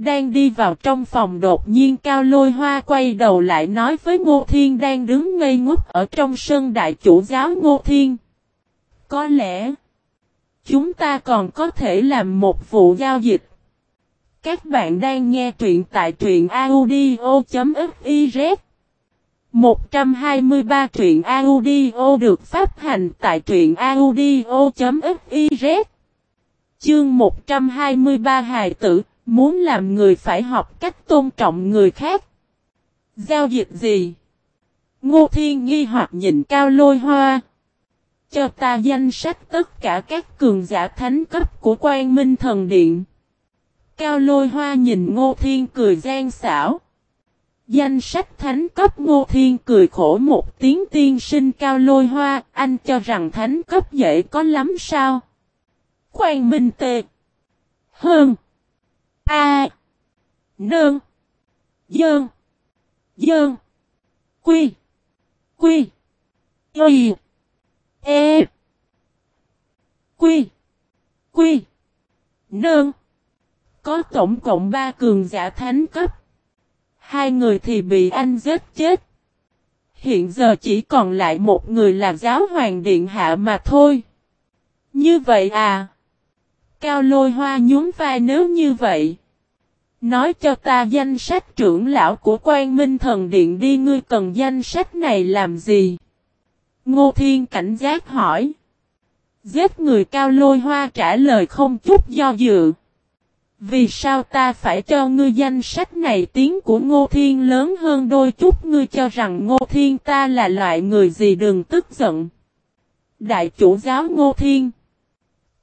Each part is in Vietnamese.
Đang đi vào trong phòng đột nhiên cao lôi hoa quay đầu lại nói với Ngô Thiên đang đứng ngây ngốc ở trong sân đại chủ giáo Ngô Thiên. Có lẽ, chúng ta còn có thể làm một vụ giao dịch. Các bạn đang nghe truyện tại truyện audio.fiz 123 truyện audio được phát hành tại truyện audio.fiz Chương 123 hài tử, muốn làm người phải học cách tôn trọng người khác. Giao dịch gì? Ngô Thiên nghi hoặc nhìn cao lôi hoa. Cho ta danh sách tất cả các cường giả thánh cấp của quan minh thần điện. Cao lôi hoa nhìn Ngô Thiên cười gian xảo. Danh sách thánh cấp Ngô Thiên cười khổ một tiếng tiên sinh cao lôi hoa, anh cho rằng thánh cấp dễ có lắm sao? Quan Minh Tê Hơn A. Nương. Dơn. Dơn. Quy. Quy. Y. E. Quy. Quy. Nương. Có tổng cộng ba cường giả thánh cấp. Hai người thì bị anh giết chết. Hiện giờ chỉ còn lại một người là giáo hoàng điện hạ mà thôi. Như vậy à? Cao lôi hoa nhún vai nếu như vậy. Nói cho ta danh sách trưởng lão của quan minh thần điện đi, ngươi cần danh sách này làm gì? Ngô Thiên cảnh giác hỏi. Giết người cao lôi hoa trả lời không chút do dự. Vì sao ta phải cho ngươi danh sách này tiếng của Ngô Thiên lớn hơn đôi chút ngươi cho rằng Ngô Thiên ta là loại người gì đừng tức giận. Đại chủ giáo Ngô Thiên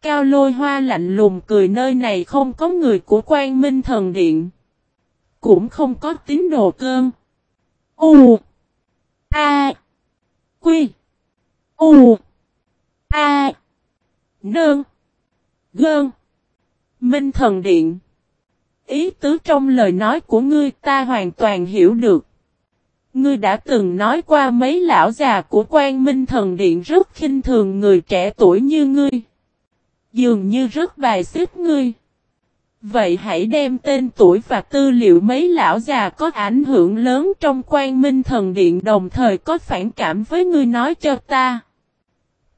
Cao lôi hoa lạnh lùng cười, nơi này không có người của quan minh thần điện. Cũng không có tín đồ cơn. U. A. Quy. U. A. Nương. Gơn. Minh thần điện. Ý tứ trong lời nói của ngươi ta hoàn toàn hiểu được. Ngươi đã từng nói qua mấy lão già của quan minh thần điện rất khinh thường người trẻ tuổi như ngươi dường như rất bài xích ngươi. Vậy hãy đem tên tuổi và tư liệu mấy lão già có ảnh hưởng lớn trong quan minh thần điện đồng thời có phản cảm với ngươi nói cho ta.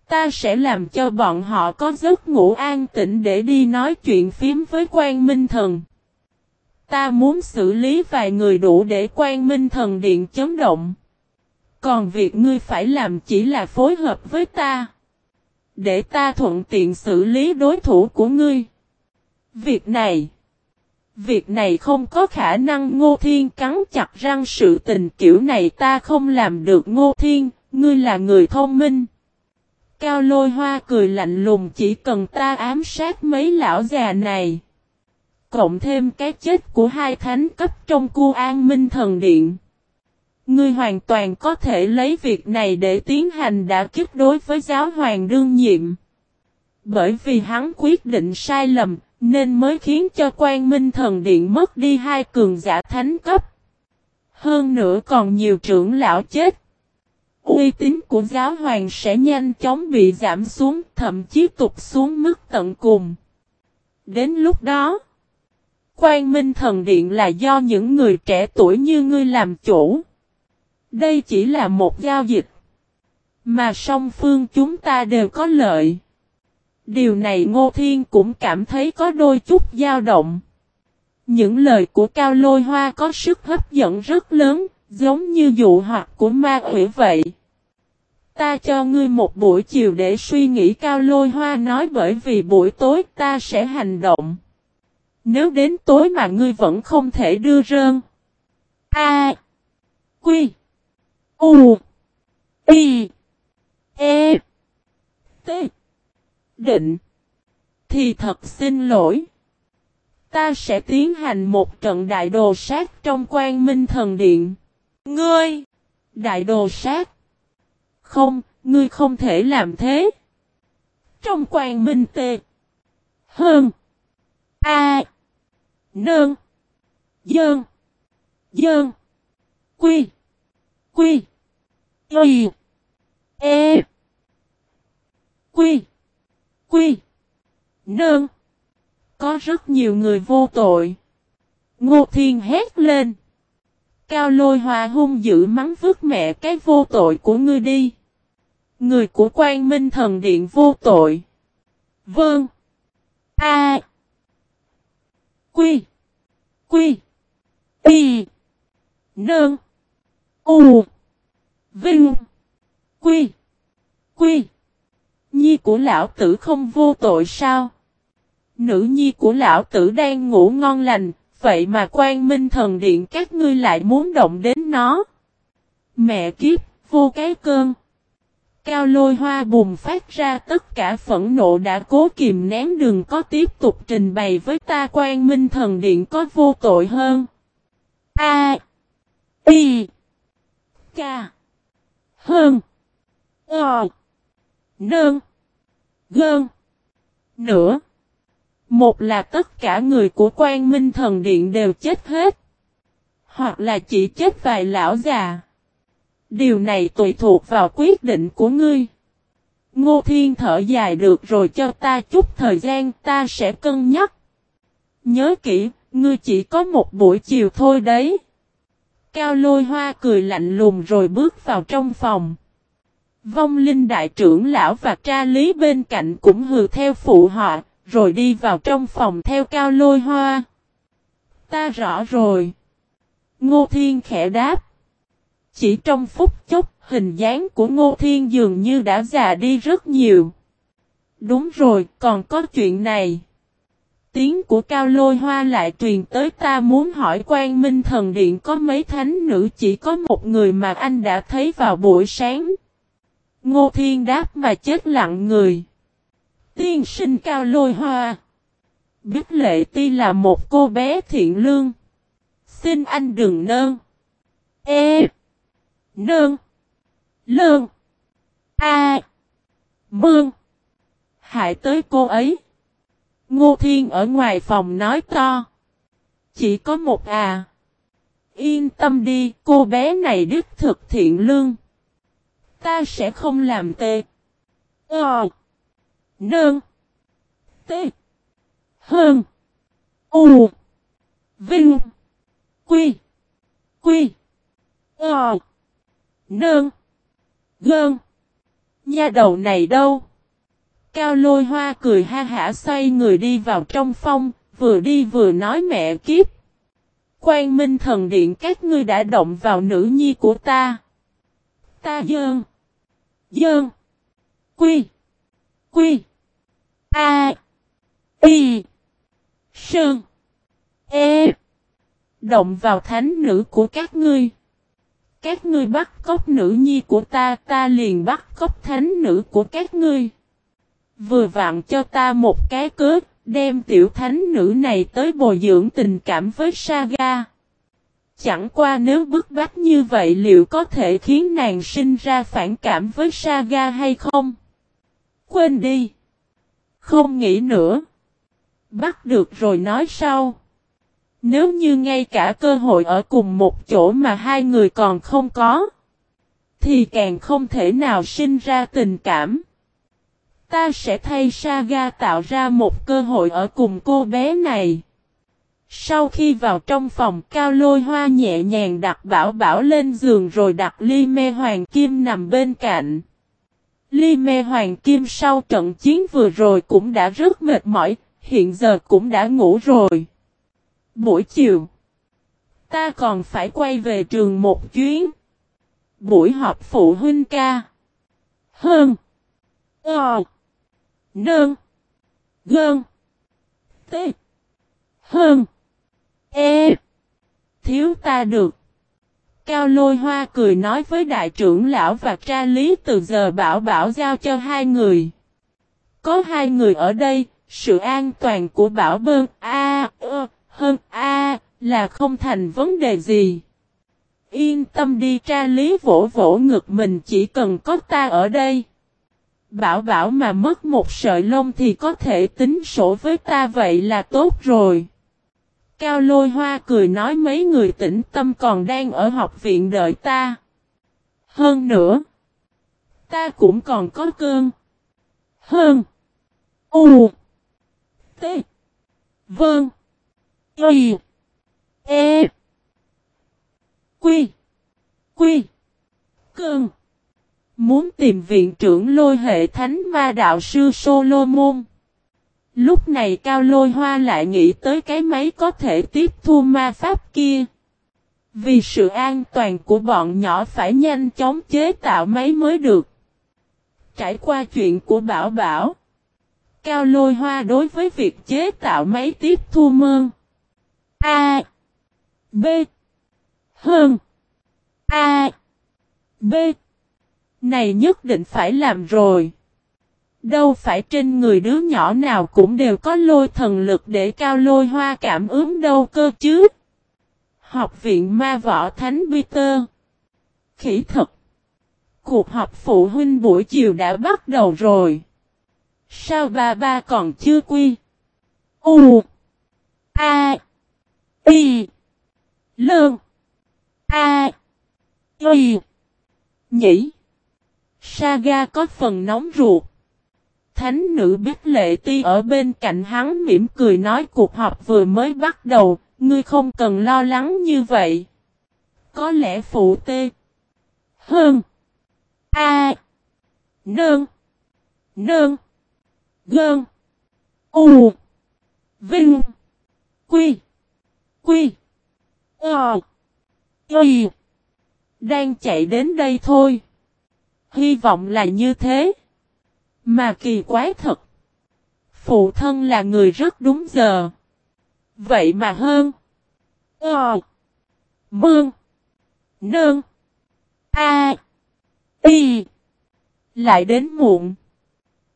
Ta sẽ làm cho bọn họ có giấc ngủ an tĩnh để đi nói chuyện phím với quan minh thần. Ta muốn xử lý vài người đủ để quan minh thần điện chấn động. Còn việc ngươi phải làm chỉ là phối hợp với ta để ta thuận tiện xử lý đối thủ của ngươi. Việc này, việc này không có khả năng Ngô Thiên cắn chặt răng sự tình kiểu này ta không làm được Ngô Thiên, ngươi là người thông minh. Cao lôi hoa cười lạnh lùng chỉ cần ta ám sát mấy lão già này. Cộng thêm cái chết của hai thánh cấp trong cu an minh thần điện. Ngươi hoàn toàn có thể lấy việc này để tiến hành đã kích đối với giáo hoàng đương nhiệm. Bởi vì hắn quyết định sai lầm, nên mới khiến cho quan minh thần điện mất đi hai cường giả thánh cấp. Hơn nữa còn nhiều trưởng lão chết. Uy tín của giáo hoàng sẽ nhanh chóng bị giảm xuống, thậm chí tụt xuống mức tận cùng. Đến lúc đó, quan minh thần điện là do những người trẻ tuổi như ngươi làm chủ. Đây chỉ là một giao dịch. Mà song phương chúng ta đều có lợi. Điều này Ngô Thiên cũng cảm thấy có đôi chút dao động. Những lời của Cao Lôi Hoa có sức hấp dẫn rất lớn, giống như dụ hoặc của ma quỷ vậy. Ta cho ngươi một buổi chiều để suy nghĩ Cao Lôi Hoa nói bởi vì buổi tối ta sẽ hành động. Nếu đến tối mà ngươi vẫn không thể đưa rơn. A. Quy. U. Y. E. T. Định. Thì thật xin lỗi. Ta sẽ tiến hành một trận đại đồ sát trong quan minh thần điện. Ngươi! Đại đồ sát! Không, ngươi không thể làm thế. Trong quan minh tê. Hơn. A. Nương. Dơn. Dơn. Quy. Quy. Y. E. Quy. Quy. Nương. Có rất nhiều người vô tội. Ngô Thiên hét lên. Cao lôi hòa hung dữ mắng vứt mẹ cái vô tội của ngươi đi. Người của quan minh thần điện vô tội. Vâng. A. Quy. Quy. Y. Nương. U. Vinh. Quy. Quy. Nhi của lão tử không vô tội sao? Nữ nhi của lão tử đang ngủ ngon lành, vậy mà quan minh thần điện các ngươi lại muốn động đến nó. Mẹ kiếp, vô cái cơn. Cao lôi hoa bùng phát ra tất cả phẫn nộ đã cố kìm nén đừng có tiếp tục trình bày với ta quan minh thần điện có vô tội hơn. A. I. K. Hơn. Ờ. Nơn. Gơn. Nữa. Một là tất cả người của quan minh thần điện đều chết hết. Hoặc là chỉ chết vài lão già. Điều này tùy thuộc vào quyết định của ngươi. Ngô Thiên thở dài được rồi cho ta chút thời gian ta sẽ cân nhắc. Nhớ kỹ, ngươi chỉ có một buổi chiều thôi đấy. Cao lôi hoa cười lạnh lùng rồi bước vào trong phòng. Vong linh đại trưởng lão và tra lý bên cạnh cũng hừ theo phụ họ, rồi đi vào trong phòng theo cao lôi hoa. Ta rõ rồi. Ngô Thiên khẽ đáp. Chỉ trong phút chốc, hình dáng của Ngô Thiên dường như đã già đi rất nhiều. Đúng rồi, còn có chuyện này. Tiếng của Cao Lôi Hoa lại truyền tới ta muốn hỏi quan minh thần điện có mấy thánh nữ, chỉ có một người mà anh đã thấy vào buổi sáng. Ngô Thiên đáp mà chết lặng người. Tiên sinh Cao Lôi Hoa. Biết Lệ Ti là một cô bé thiện lương. Xin anh đừng nơn. E. Nơn. lương A. Mương. Hại tới cô ấy. Ngô Thiên ở ngoài phòng nói to. Chỉ có một à. Yên tâm đi, cô bé này đích thực thiện lương. Ta sẽ không làm tệ. Ờ. Nương. Tê. Hơn. U. Vinh. Quy. Quy. Ờ. Nương. Gơn. Nha đầu này đâu? Cao lôi hoa cười ha hả xoay người đi vào trong phong, vừa đi vừa nói mẹ kiếp. Quan minh thần điện các ngươi đã động vào nữ nhi của ta. Ta dơn. Dơn. Quy. Quy. A. Y. Sơn. E. Động vào thánh nữ của các ngươi. Các ngươi bắt cóc nữ nhi của ta, ta liền bắt cóc thánh nữ của các ngươi. Vừa vặn cho ta một cái cớ, đem tiểu thánh nữ này tới bồi dưỡng tình cảm với Saga. Chẳng qua nếu bức bách như vậy liệu có thể khiến nàng sinh ra phản cảm với Saga hay không? Quên đi. Không nghĩ nữa. Bắt được rồi nói sau. Nếu như ngay cả cơ hội ở cùng một chỗ mà hai người còn không có. Thì càng không thể nào sinh ra tình cảm. Ta sẽ thay Saga tạo ra một cơ hội ở cùng cô bé này. Sau khi vào trong phòng cao lôi hoa nhẹ nhàng đặt bảo bảo lên giường rồi đặt ly mê hoàng kim nằm bên cạnh. Ly mê hoàng kim sau trận chiến vừa rồi cũng đã rất mệt mỏi, hiện giờ cũng đã ngủ rồi. Buổi chiều, ta còn phải quay về trường một chuyến. Buổi họp phụ huynh ca. Hơn. Ờ. Nơn. Gơn. T. Hơn. E. Thiếu ta được. Cao lôi hoa cười nói với đại trưởng lão và tra lý từ giờ bảo bảo giao cho hai người. Có hai người ở đây, sự an toàn của bảo bơn A, ơ, hơn A, là không thành vấn đề gì. Yên tâm đi tra lý vỗ vỗ ngực mình chỉ cần có ta ở đây. Bảo bảo mà mất một sợi lông thì có thể tính sổ với ta vậy là tốt rồi. Cao lôi hoa cười nói mấy người tĩnh tâm còn đang ở học viện đợi ta. Hơn nữa, ta cũng còn có cơn. Hơn. U. T. Vâng. Y. E. Quy. Quy. Cương. Muốn tìm viện trưởng lôi hệ thánh ma đạo sư Solomon. Lúc này Cao Lôi Hoa lại nghĩ tới cái máy có thể tiếp thu ma pháp kia. Vì sự an toàn của bọn nhỏ phải nhanh chóng chế tạo máy mới được. Trải qua chuyện của Bảo Bảo. Cao Lôi Hoa đối với việc chế tạo máy tiếp thu mơn. A. B. Hơn. A. B. Này nhất định phải làm rồi. Đâu phải trên người đứa nhỏ nào cũng đều có lôi thần lực để cao lôi hoa cảm ứng đâu cơ chứ. Học viện ma võ thánh Peter. Khỉ thật. Cuộc họp phụ huynh buổi chiều đã bắt đầu rồi. Sao ba ba còn chưa quy? U. A. Y. Lương. A. Y. Nhỉ. Saga có phần nóng ruột. Thánh nữ biết lệ ti ở bên cạnh hắn mỉm cười nói cuộc họp vừa mới bắt đầu, ngươi không cần lo lắng như vậy. Có lẽ phụ tê. Hơn. A. Nương. Nương. Gơn. U. Vinh. Quy. Quy. Ờ. Y. Đang chạy đến đây thôi. Hy vọng là như thế. Mà kỳ quái thật. Phụ thân là người rất đúng giờ. Vậy mà hơn. Ờ. Mương. Nương. A. Y. Lại đến muộn.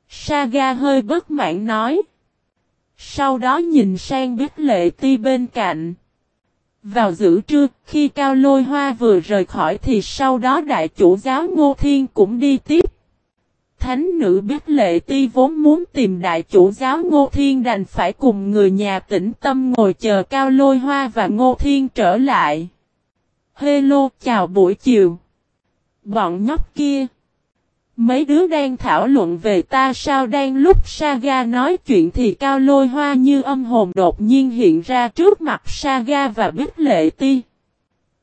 Saga hơi bất mãn nói. Sau đó nhìn sang biết lệ ti bên cạnh. Vào giữa trưa, khi Cao Lôi Hoa vừa rời khỏi thì sau đó đại chủ giáo Ngô Thiên cũng đi tiếp. Thánh nữ biết lệ ti vốn muốn tìm đại chủ giáo Ngô Thiên đành phải cùng người nhà tĩnh tâm ngồi chờ Cao Lôi Hoa và Ngô Thiên trở lại. Hello, chào buổi chiều. Bọn nhóc kia. Mấy đứa đang thảo luận về ta sao đang lúc Saga nói chuyện thì cao lôi hoa như âm hồn đột nhiên hiện ra trước mặt Saga và Bích Lệ Ti.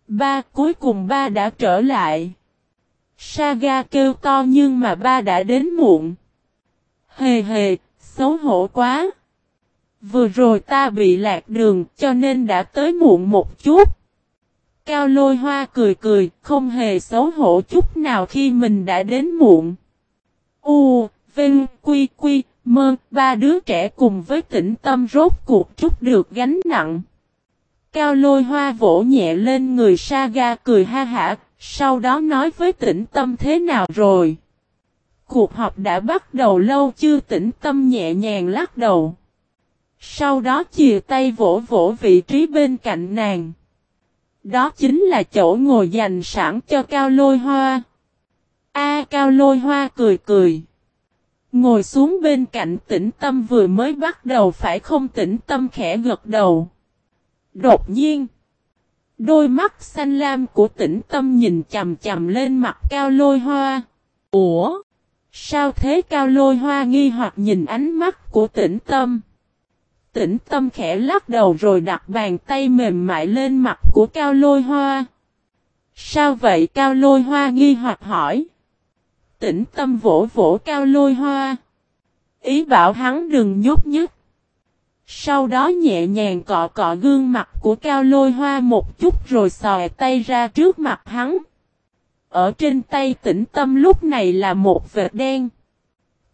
Ba cuối cùng ba đã trở lại. Saga kêu to nhưng mà ba đã đến muộn. Hề hề, xấu hổ quá. Vừa rồi ta bị lạc đường cho nên đã tới muộn một chút. Cao lôi hoa cười cười, không hề xấu hổ chút nào khi mình đã đến muộn. U, Vinh, Quy, Quy, Mơ, ba đứa trẻ cùng với tĩnh tâm rốt cuộc chút được gánh nặng. Cao lôi hoa vỗ nhẹ lên người Saga cười ha hả, sau đó nói với tĩnh tâm thế nào rồi. Cuộc họp đã bắt đầu lâu chưa tĩnh tâm nhẹ nhàng lắc đầu. Sau đó chìa tay vỗ vỗ vị trí bên cạnh nàng. Đó chính là chỗ ngồi dành sẵn cho cao lôi hoa. A, cao lôi hoa cười cười. Ngồi xuống bên cạnh tĩnh tâm vừa mới bắt đầu phải không tĩnh tâm khẽ gật đầu. Đột nhiên. Đôi mắt xanh lam của tĩnh tâm nhìn chầm chầm lên mặt cao lôi hoa. Ủa? Sao thế cao lôi hoa nghi hoặc nhìn ánh mắt của tĩnh tâm? Tĩnh tâm khẽ lắc đầu rồi đặt bàn tay mềm mại lên mặt của cao lôi hoa. Sao vậy cao lôi hoa nghi hoặc hỏi. Tĩnh tâm vỗ vỗ cao lôi hoa. Ý bảo hắn đừng nhúc nhích. Sau đó nhẹ nhàng cọ cọ gương mặt của cao lôi hoa một chút rồi xòe tay ra trước mặt hắn. Ở trên tay tĩnh tâm lúc này là một vệt đen.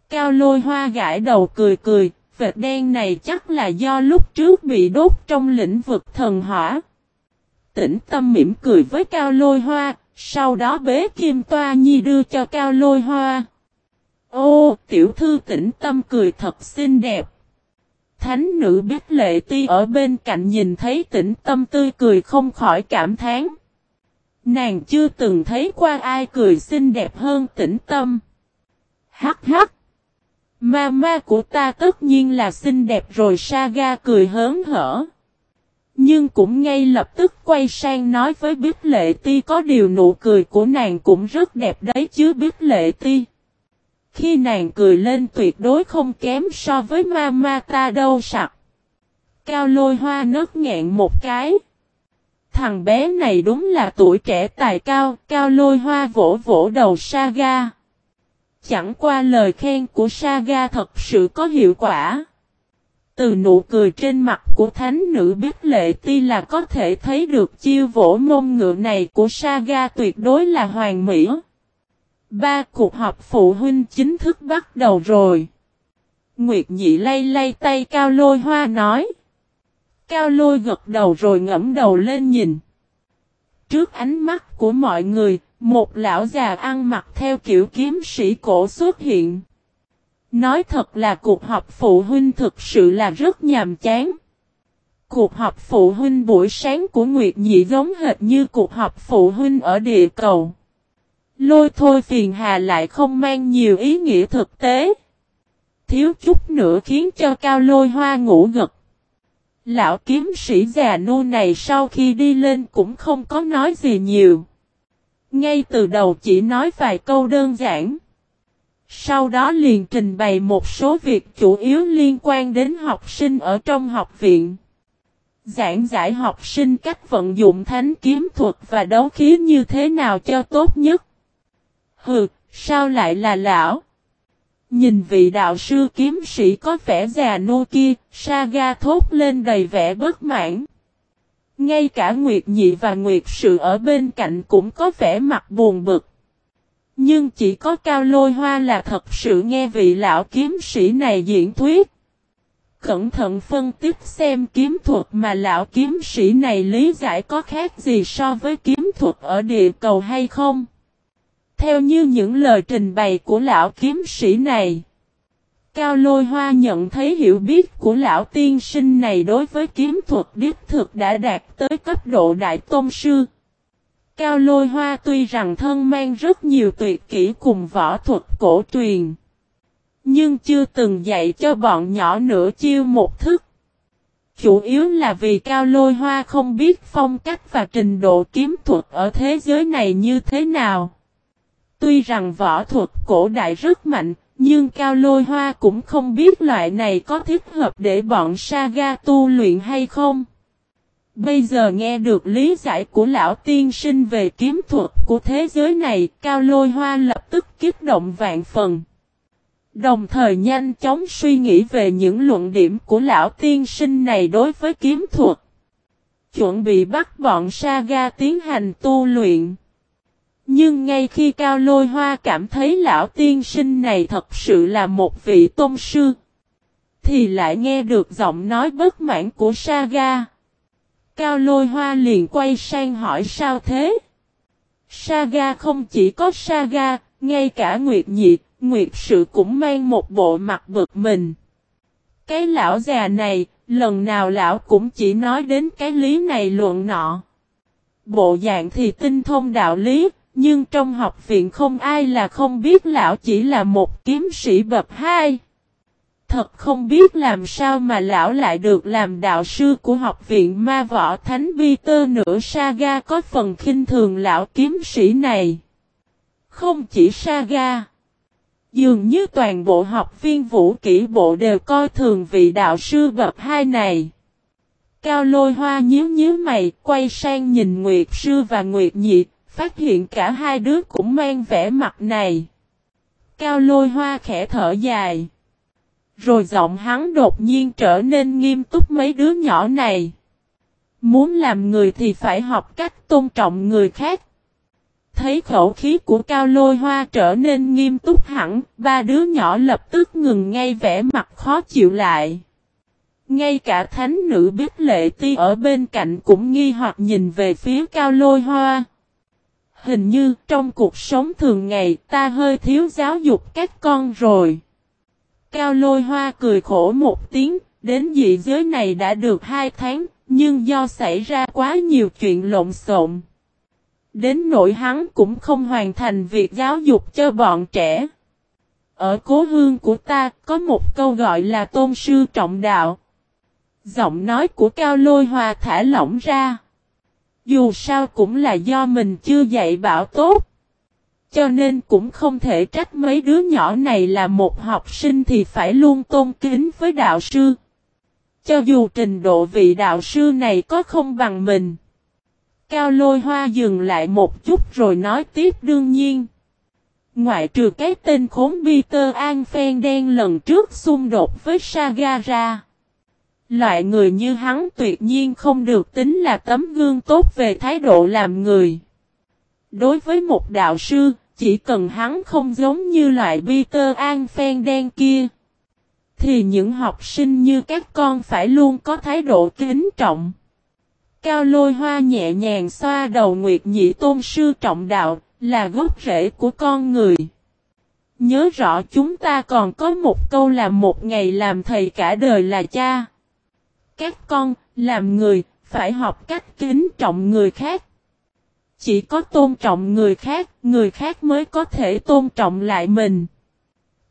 Cao lôi hoa gãi đầu cười cười, vệt đen này chắc là do lúc trước bị đốt trong lĩnh vực thần hỏa. Tĩnh tâm mỉm cười với cao lôi hoa, sau đó bế kim toa nhi đưa cho cao lôi hoa. Ô, tiểu thư tĩnh tâm cười thật xinh đẹp. Thánh nữ biết lệ ti ở bên cạnh nhìn thấy tĩnh tâm tươi cười không khỏi cảm thán. Nàng chưa từng thấy qua ai cười xinh đẹp hơn tĩnh tâm. Hắc hắc. Mama của ta tất nhiên là xinh đẹp rồi Saga cười hớn hở. Nhưng cũng ngay lập tức quay sang nói với Bích Lệ Ti có điều nụ cười của nàng cũng rất đẹp đấy chứ Bích Lệ Ti. Khi nàng cười lên tuyệt đối không kém so với mama ta đâu sặc. Cao lôi hoa nớt nghẹn một cái. thằng bé này đúng là tuổi trẻ tài cao, cao lôi hoa vỗ vỗ đầu Saga. Chẳng qua lời khen của Saga thật sự có hiệu quả. Từ nụ cười trên mặt của thánh nữ biết lệ ti là có thể thấy được chiêu vỗ mông ngựa này của Saga tuyệt đối là hoàn mỹ. Ba cuộc họp phụ huynh chính thức bắt đầu rồi. Nguyệt nhị lay lay tay cao lôi hoa nói. Cao lôi gật đầu rồi ngẫm đầu lên nhìn. Trước ánh mắt của mọi người, một lão già ăn mặc theo kiểu kiếm sĩ cổ xuất hiện. Nói thật là cuộc họp phụ huynh thực sự là rất nhàm chán. Cuộc họp phụ huynh buổi sáng của Nguyệt Nhị giống hệt như cuộc họp phụ huynh ở địa cầu. Lôi thôi phiền hà lại không mang nhiều ý nghĩa thực tế. Thiếu chút nữa khiến cho cao lôi hoa ngủ gật. Lão kiếm sĩ già nô này sau khi đi lên cũng không có nói gì nhiều. Ngay từ đầu chỉ nói vài câu đơn giản. Sau đó liền trình bày một số việc chủ yếu liên quan đến học sinh ở trong học viện. Giảng giải học sinh cách vận dụng thánh kiếm thuật và đấu khí như thế nào cho tốt nhất. Hừ, sao lại là lão? Nhìn vị đạo sư kiếm sĩ có vẻ già nô kia, Saga thốt lên đầy vẻ bất mãn. Ngay cả Nguyệt Nhị và Nguyệt Sự ở bên cạnh cũng có vẻ mặt buồn bực. Nhưng chỉ có Cao Lôi Hoa là thật sự nghe vị lão kiếm sĩ này diễn thuyết. Cẩn thận phân tích xem kiếm thuật mà lão kiếm sĩ này lý giải có khác gì so với kiếm thuật ở địa cầu hay không. Theo như những lời trình bày của lão kiếm sĩ này, Cao Lôi Hoa nhận thấy hiểu biết của lão tiên sinh này đối với kiếm thuật đích thực đã đạt tới cấp độ đại tôn sư. Cao Lôi Hoa tuy rằng thân mang rất nhiều tuyệt kỹ cùng võ thuật cổ truyền, nhưng chưa từng dạy cho bọn nhỏ nửa chiêu một thức. Chủ yếu là vì Cao Lôi Hoa không biết phong cách và trình độ kiếm thuật ở thế giới này như thế nào. Tuy rằng võ thuật cổ đại rất mạnh, nhưng Cao Lôi Hoa cũng không biết loại này có thích hợp để bọn Saga tu luyện hay không. Bây giờ nghe được lý giải của lão tiên sinh về kiếm thuật của thế giới này, Cao Lôi Hoa lập tức kích động vạn phần. Đồng thời nhanh chóng suy nghĩ về những luận điểm của lão tiên sinh này đối với kiếm thuật. Chuẩn bị bắt bọn Saga tiến hành tu luyện. Nhưng ngay khi Cao Lôi Hoa cảm thấy lão tiên sinh này thật sự là một vị tôn sư, thì lại nghe được giọng nói bất mãn của Saga. Cao Lôi Hoa liền quay sang hỏi sao thế? Saga không chỉ có Saga, ngay cả Nguyệt Nhiệt, Nguyệt Sự cũng mang một bộ mặt bực mình. Cái lão già này, lần nào lão cũng chỉ nói đến cái lý này luận nọ. Bộ dạng thì tinh thông đạo lý, nhưng trong học viện không ai là không biết lão chỉ là một kiếm sĩ bậc hai. Thật không biết làm sao mà lão lại được làm đạo sư của học viện ma võ thánh bi tơ nữa Saga có phần khinh thường lão kiếm sĩ này. Không chỉ Saga. Dường như toàn bộ học viên vũ kỹ bộ đều coi thường vị đạo sư bậc hai này. Cao lôi hoa nhíu nhíu mày, quay sang nhìn Nguyệt sư và Nguyệt nhị phát hiện cả hai đứa cũng mang vẻ mặt này. Cao lôi hoa khẽ thở dài. Rồi giọng hắn đột nhiên trở nên nghiêm túc mấy đứa nhỏ này. Muốn làm người thì phải học cách tôn trọng người khác. Thấy khẩu khí của cao lôi hoa trở nên nghiêm túc hẳn, ba đứa nhỏ lập tức ngừng ngay vẻ mặt khó chịu lại. Ngay cả thánh nữ biết lệ ti ở bên cạnh cũng nghi hoặc nhìn về phía cao lôi hoa. Hình như trong cuộc sống thường ngày ta hơi thiếu giáo dục các con rồi. Cao lôi hoa cười khổ một tiếng, đến dị giới này đã được hai tháng, nhưng do xảy ra quá nhiều chuyện lộn xộn. Đến nỗi hắn cũng không hoàn thành việc giáo dục cho bọn trẻ. Ở cố hương của ta có một câu gọi là tôn sư trọng đạo. Giọng nói của Cao Lôi Hoa thả lỏng ra. Dù sao cũng là do mình chưa dạy bảo tốt. Cho nên cũng không thể trách mấy đứa nhỏ này là một học sinh thì phải luôn tôn kính với đạo sư. Cho dù trình độ vị đạo sư này có không bằng mình. Cao lôi hoa dừng lại một chút rồi nói tiếp đương nhiên. Ngoại trừ cái tên khốn Peter An Phen đen lần trước xung đột với Saga ra. Loại người như hắn tuyệt nhiên không được tính là tấm gương tốt về thái độ làm người. Đối với một đạo sư, chỉ cần hắn không giống như loại Peter An Phen đen kia. Thì những học sinh như các con phải luôn có thái độ kính trọng. Cao lôi hoa nhẹ nhàng xoa đầu Nguyệt Nhị Tôn Sư trọng đạo, là gốc rễ của con người. Nhớ rõ chúng ta còn có một câu là một ngày làm thầy cả đời là cha. Các con, làm người, phải học cách kính trọng người khác. Chỉ có tôn trọng người khác, người khác mới có thể tôn trọng lại mình.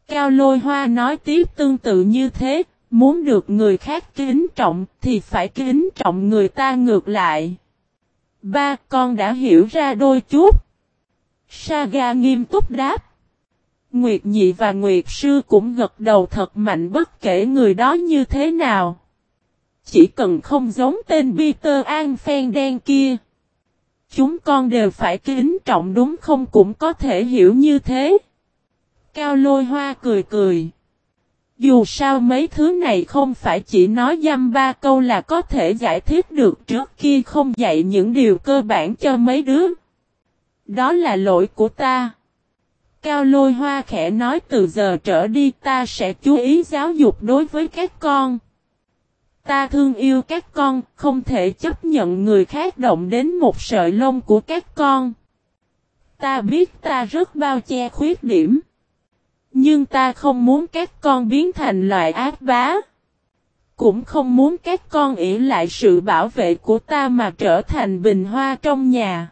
Cao lôi hoa nói tiếp tương tự như thế, muốn được người khác kính trọng thì phải kính trọng người ta ngược lại. Ba con đã hiểu ra đôi chút. Saga nghiêm túc đáp. Nguyệt Nhị và Nguyệt Sư cũng gật đầu thật mạnh bất kể người đó như thế nào. Chỉ cần không giống tên Peter An Phen đen kia. Chúng con đều phải kính trọng đúng không cũng có thể hiểu như thế. Cao lôi hoa cười cười. Dù sao mấy thứ này không phải chỉ nói dăm ba câu là có thể giải thích được trước khi không dạy những điều cơ bản cho mấy đứa. Đó là lỗi của ta. Cao lôi hoa khẽ nói từ giờ trở đi ta sẽ chú ý giáo dục đối với các con. Ta thương yêu các con, không thể chấp nhận người khác động đến một sợi lông của các con. Ta biết ta rất bao che khuyết điểm. Nhưng ta không muốn các con biến thành loại ác bá. Cũng không muốn các con ỷ lại sự bảo vệ của ta mà trở thành bình hoa trong nhà.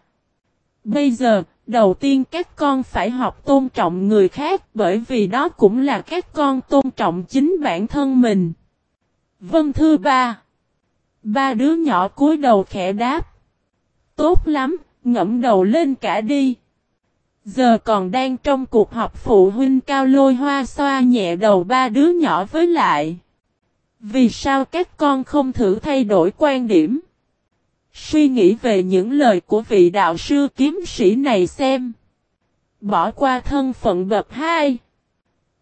Bây giờ, đầu tiên các con phải học tôn trọng người khác bởi vì đó cũng là các con tôn trọng chính bản thân mình. Vân thư ba. Ba đứa nhỏ cúi đầu khẽ đáp. Tốt lắm, ngẫm đầu lên cả đi. Giờ còn đang trong cuộc họp phụ huynh cao lôi hoa xoa nhẹ đầu ba đứa nhỏ với lại. Vì sao các con không thử thay đổi quan điểm? Suy nghĩ về những lời của vị đạo sư kiếm sĩ này xem. Bỏ qua thân phận bậc hai.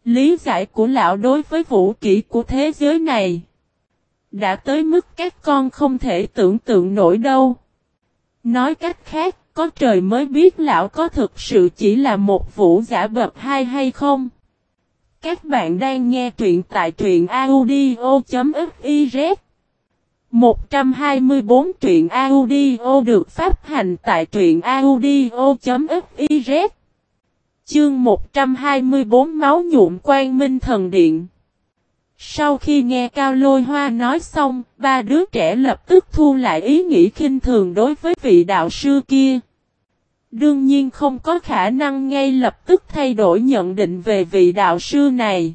Lý giải của lão đối với vũ kỹ của thế giới này. Đã tới mức các con không thể tưởng tượng nổi đâu. Nói cách khác, có trời mới biết lão có thực sự chỉ là một vũ giả bậc hai hay không. Các bạn đang nghe truyện tại truyện audio.fiz 124 truyện audio được phát hành tại truyện audio.fiz Chương 124 Máu nhuộm quan minh thần điện sau khi nghe Cao Lôi Hoa nói xong, ba đứa trẻ lập tức thu lại ý nghĩ khinh thường đối với vị đạo sư kia. Đương nhiên không có khả năng ngay lập tức thay đổi nhận định về vị đạo sư này.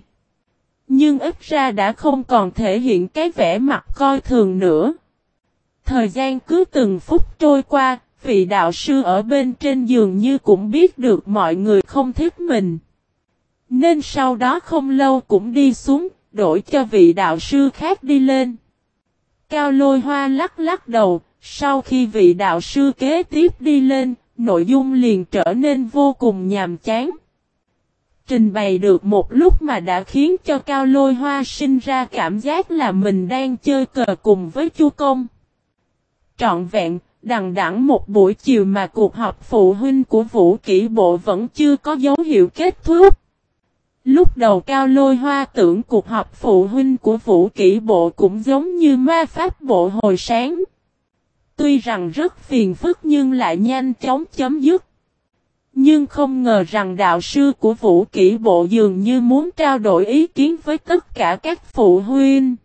Nhưng ít ra đã không còn thể hiện cái vẻ mặt coi thường nữa. Thời gian cứ từng phút trôi qua, vị đạo sư ở bên trên giường như cũng biết được mọi người không thích mình. Nên sau đó không lâu cũng đi xuống, đổi cho vị đạo sư khác đi lên. Cao lôi hoa lắc lắc đầu, sau khi vị đạo sư kế tiếp đi lên, nội dung liền trở nên vô cùng nhàm chán. Trình bày được một lúc mà đã khiến cho Cao Lôi Hoa sinh ra cảm giác là mình đang chơi cờ cùng với Chu Công. Trọn vẹn, đằng đẵng một buổi chiều mà cuộc họp phụ huynh của Vũ Kỷ Bộ vẫn chưa có dấu hiệu kết thúc. Lúc đầu Cao Lôi Hoa tưởng cuộc họp phụ huynh của Vũ Kỷ Bộ cũng giống như ma pháp bộ hồi sáng. Tuy rằng rất phiền phức nhưng lại nhanh chóng chấm dứt. Nhưng không ngờ rằng đạo sư của Vũ Kỷ Bộ dường như muốn trao đổi ý kiến với tất cả các phụ huynh.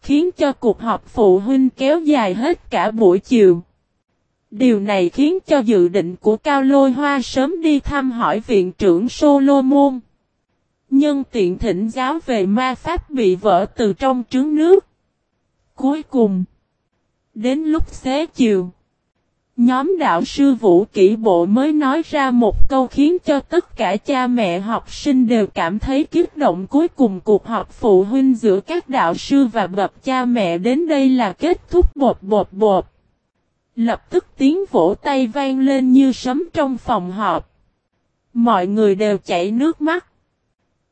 Khiến cho cuộc họp phụ huynh kéo dài hết cả buổi chiều. Điều này khiến cho dự định của Cao Lôi Hoa sớm đi thăm hỏi viện trưởng Solomon. Nhân tiện thỉnh giáo về ma pháp bị vỡ từ trong trứng nước. Cuối cùng, đến lúc xế chiều, Nhóm đạo sư vũ kỹ bộ mới nói ra một câu khiến cho tất cả cha mẹ học sinh đều cảm thấy kích động cuối cùng cuộc họp phụ huynh giữa các đạo sư và bậc cha mẹ đến đây là kết thúc bột bột bột. Lập tức tiếng vỗ tay vang lên như sấm trong phòng họp. Mọi người đều chảy nước mắt.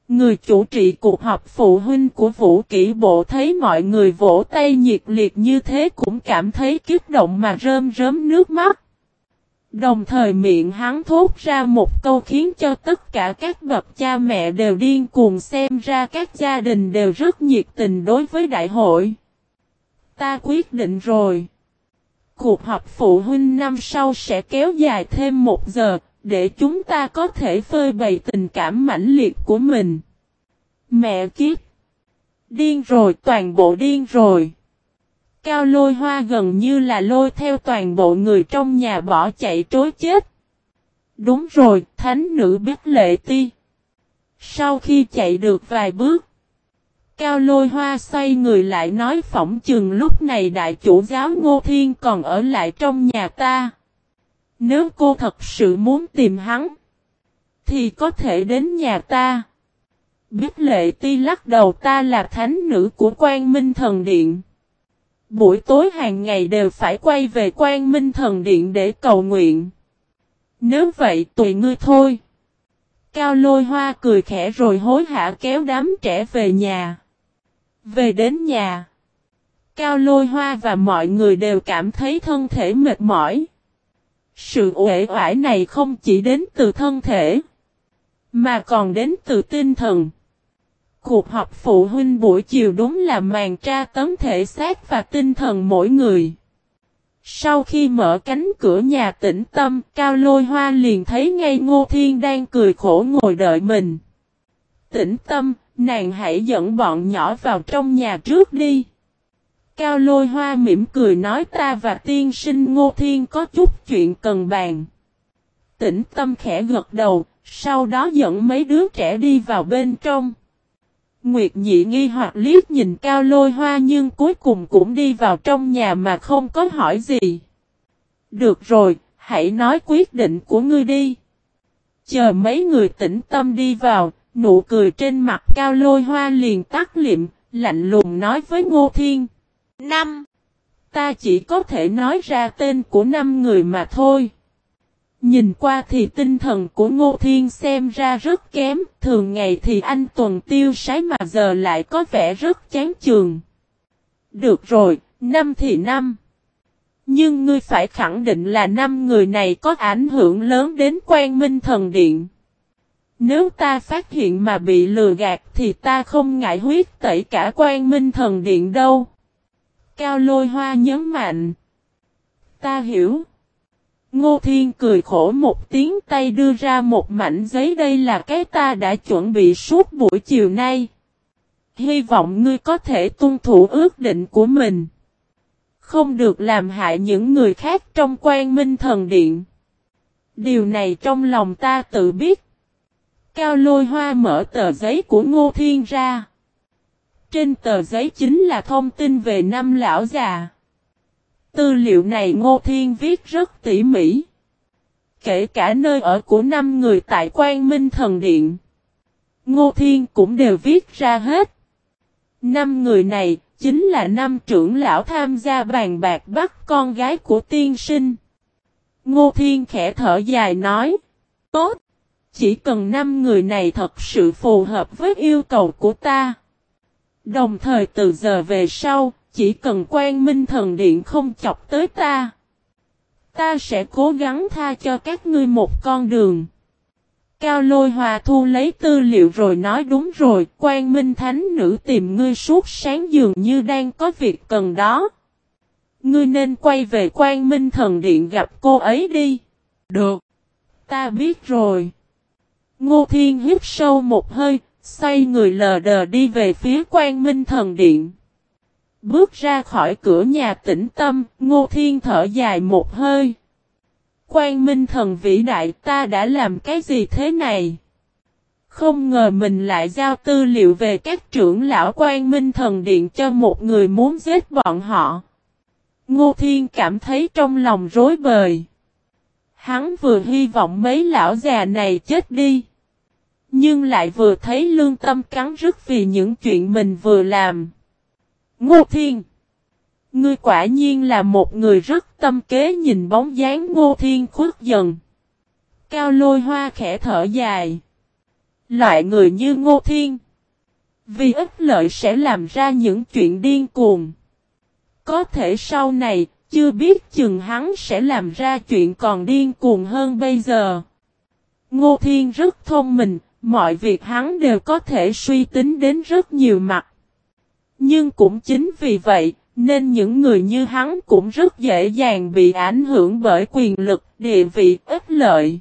Người chủ trì cuộc họp phụ huynh của Vũ Kỷ Bộ thấy mọi người vỗ tay nhiệt liệt như thế cũng cảm thấy kích động mà rơm rớm nước mắt. Đồng thời miệng hắn thốt ra một câu khiến cho tất cả các bậc cha mẹ đều điên cuồng xem ra các gia đình đều rất nhiệt tình đối với đại hội. Ta quyết định rồi. Cuộc họp phụ huynh năm sau sẽ kéo dài thêm một giờ, để chúng ta có thể phơi bày tình cảm mãnh liệt của mình. Mẹ kiếp! Điên rồi, toàn bộ điên rồi. Cao lôi hoa gần như là lôi theo toàn bộ người trong nhà bỏ chạy trối chết. Đúng rồi, thánh nữ biết lệ ti. Sau khi chạy được vài bước, Cao lôi hoa xoay người lại nói phỏng chừng lúc này đại chủ giáo Ngô Thiên còn ở lại trong nhà ta. Nếu cô thật sự muốn tìm hắn, thì có thể đến nhà ta. Biết lệ ti lắc đầu ta là thánh nữ của quan minh thần điện. Buổi tối hàng ngày đều phải quay về quan minh thần điện để cầu nguyện. Nếu vậy tùy ngươi thôi. Cao lôi hoa cười khẽ rồi hối hả kéo đám trẻ về nhà. Về đến nhà. Cao lôi hoa và mọi người đều cảm thấy thân thể mệt mỏi. Sự uể oải này không chỉ đến từ thân thể. Mà còn đến từ tinh thần. Cuộc họp phụ huynh buổi chiều đúng là màn tra tấn thể xác và tinh thần mỗi người. Sau khi mở cánh cửa nhà tĩnh tâm, Cao Lôi Hoa liền thấy ngay Ngô Thiên đang cười khổ ngồi đợi mình. Tĩnh tâm, nàng hãy dẫn bọn nhỏ vào trong nhà trước đi. Cao Lôi Hoa mỉm cười nói ta và tiên sinh Ngô Thiên có chút chuyện cần bàn. Tĩnh tâm khẽ gật đầu, sau đó dẫn mấy đứa trẻ đi vào bên trong. Nguyệt nhị nghi hoặc liếc nhìn cao lôi hoa nhưng cuối cùng cũng đi vào trong nhà mà không có hỏi gì. Được rồi, hãy nói quyết định của ngươi đi. Chờ mấy người tĩnh tâm đi vào, nụ cười trên mặt cao lôi hoa liền tắt liệm, lạnh lùng nói với Ngô Thiên. Năm. Ta chỉ có thể nói ra tên của năm người mà thôi. Nhìn qua thì tinh thần của Ngô Thiên xem ra rất kém, thường ngày thì anh tuần tiêu sái mà giờ lại có vẻ rất chán trường. Được rồi, năm thì năm. Nhưng ngươi phải khẳng định là năm người này có ảnh hưởng lớn đến quan minh thần điện. Nếu ta phát hiện mà bị lừa gạt thì ta không ngại huyết tẩy cả quan minh thần điện đâu. Cao lôi hoa nhấn mạnh. Ta hiểu. Ngô Thiên cười khổ một tiếng tay đưa ra một mảnh giấy, đây là cái ta đã chuẩn bị suốt buổi chiều nay. Hy vọng ngươi có thể tuân thủ ước định của mình. Không được làm hại những người khác trong quan minh thần điện. Điều này trong lòng ta tự biết. Cao lôi hoa mở tờ giấy của Ngô Thiên ra. Trên tờ giấy chính là thông tin về năm lão già. Tư liệu này Ngô Thiên viết rất tỉ mỉ. Kể cả nơi ở của năm người tại Quan Minh Thần Điện. Ngô Thiên cũng đều viết ra hết. Năm người này chính là năm trưởng lão tham gia bàn bạc bắt con gái của tiên sinh. Ngô Thiên khẽ thở dài nói. Tốt! Chỉ cần năm người này thật sự phù hợp với yêu cầu của ta. Đồng thời từ giờ về sau, chỉ cần quan minh thần điện không chọc tới ta. Ta sẽ cố gắng tha cho các ngươi một con đường. Cao lôi hòa thu lấy tư liệu rồi nói đúng rồi, quan minh thánh nữ tìm ngươi suốt sáng dường như đang có việc cần đó. Ngươi nên quay về quan minh thần điện gặp cô ấy đi. Được. Ta biết rồi. Ngô Thiên hít sâu một hơi, xoay người lờ đờ đi về phía quan minh thần điện. Bước ra khỏi cửa nhà tĩnh tâm, Ngô Thiên thở dài một hơi. Quan minh thần vĩ đại ta đã làm cái gì thế này? Không ngờ mình lại giao tư liệu về các trưởng lão quan minh thần điện cho một người muốn giết bọn họ. Ngô Thiên cảm thấy trong lòng rối bời. Hắn vừa hy vọng mấy lão già này chết đi. Nhưng lại vừa thấy lương tâm cắn rứt vì những chuyện mình vừa làm. Ngô Thiên Ngươi quả nhiên là một người rất tâm kế nhìn bóng dáng ngô thiên khuất dần. Cao lôi hoa khẽ thở dài. Loại người như ngô thiên. Vì ích lợi sẽ làm ra những chuyện điên cuồng. Có thể sau này, chưa biết chừng hắn sẽ làm ra chuyện còn điên cuồng hơn bây giờ. Ngô Thiên rất thông minh, mọi việc hắn đều có thể suy tính đến rất nhiều mặt. Nhưng cũng chính vì vậy, nên những người như hắn cũng rất dễ dàng bị ảnh hưởng bởi quyền lực, địa vị, ích lợi.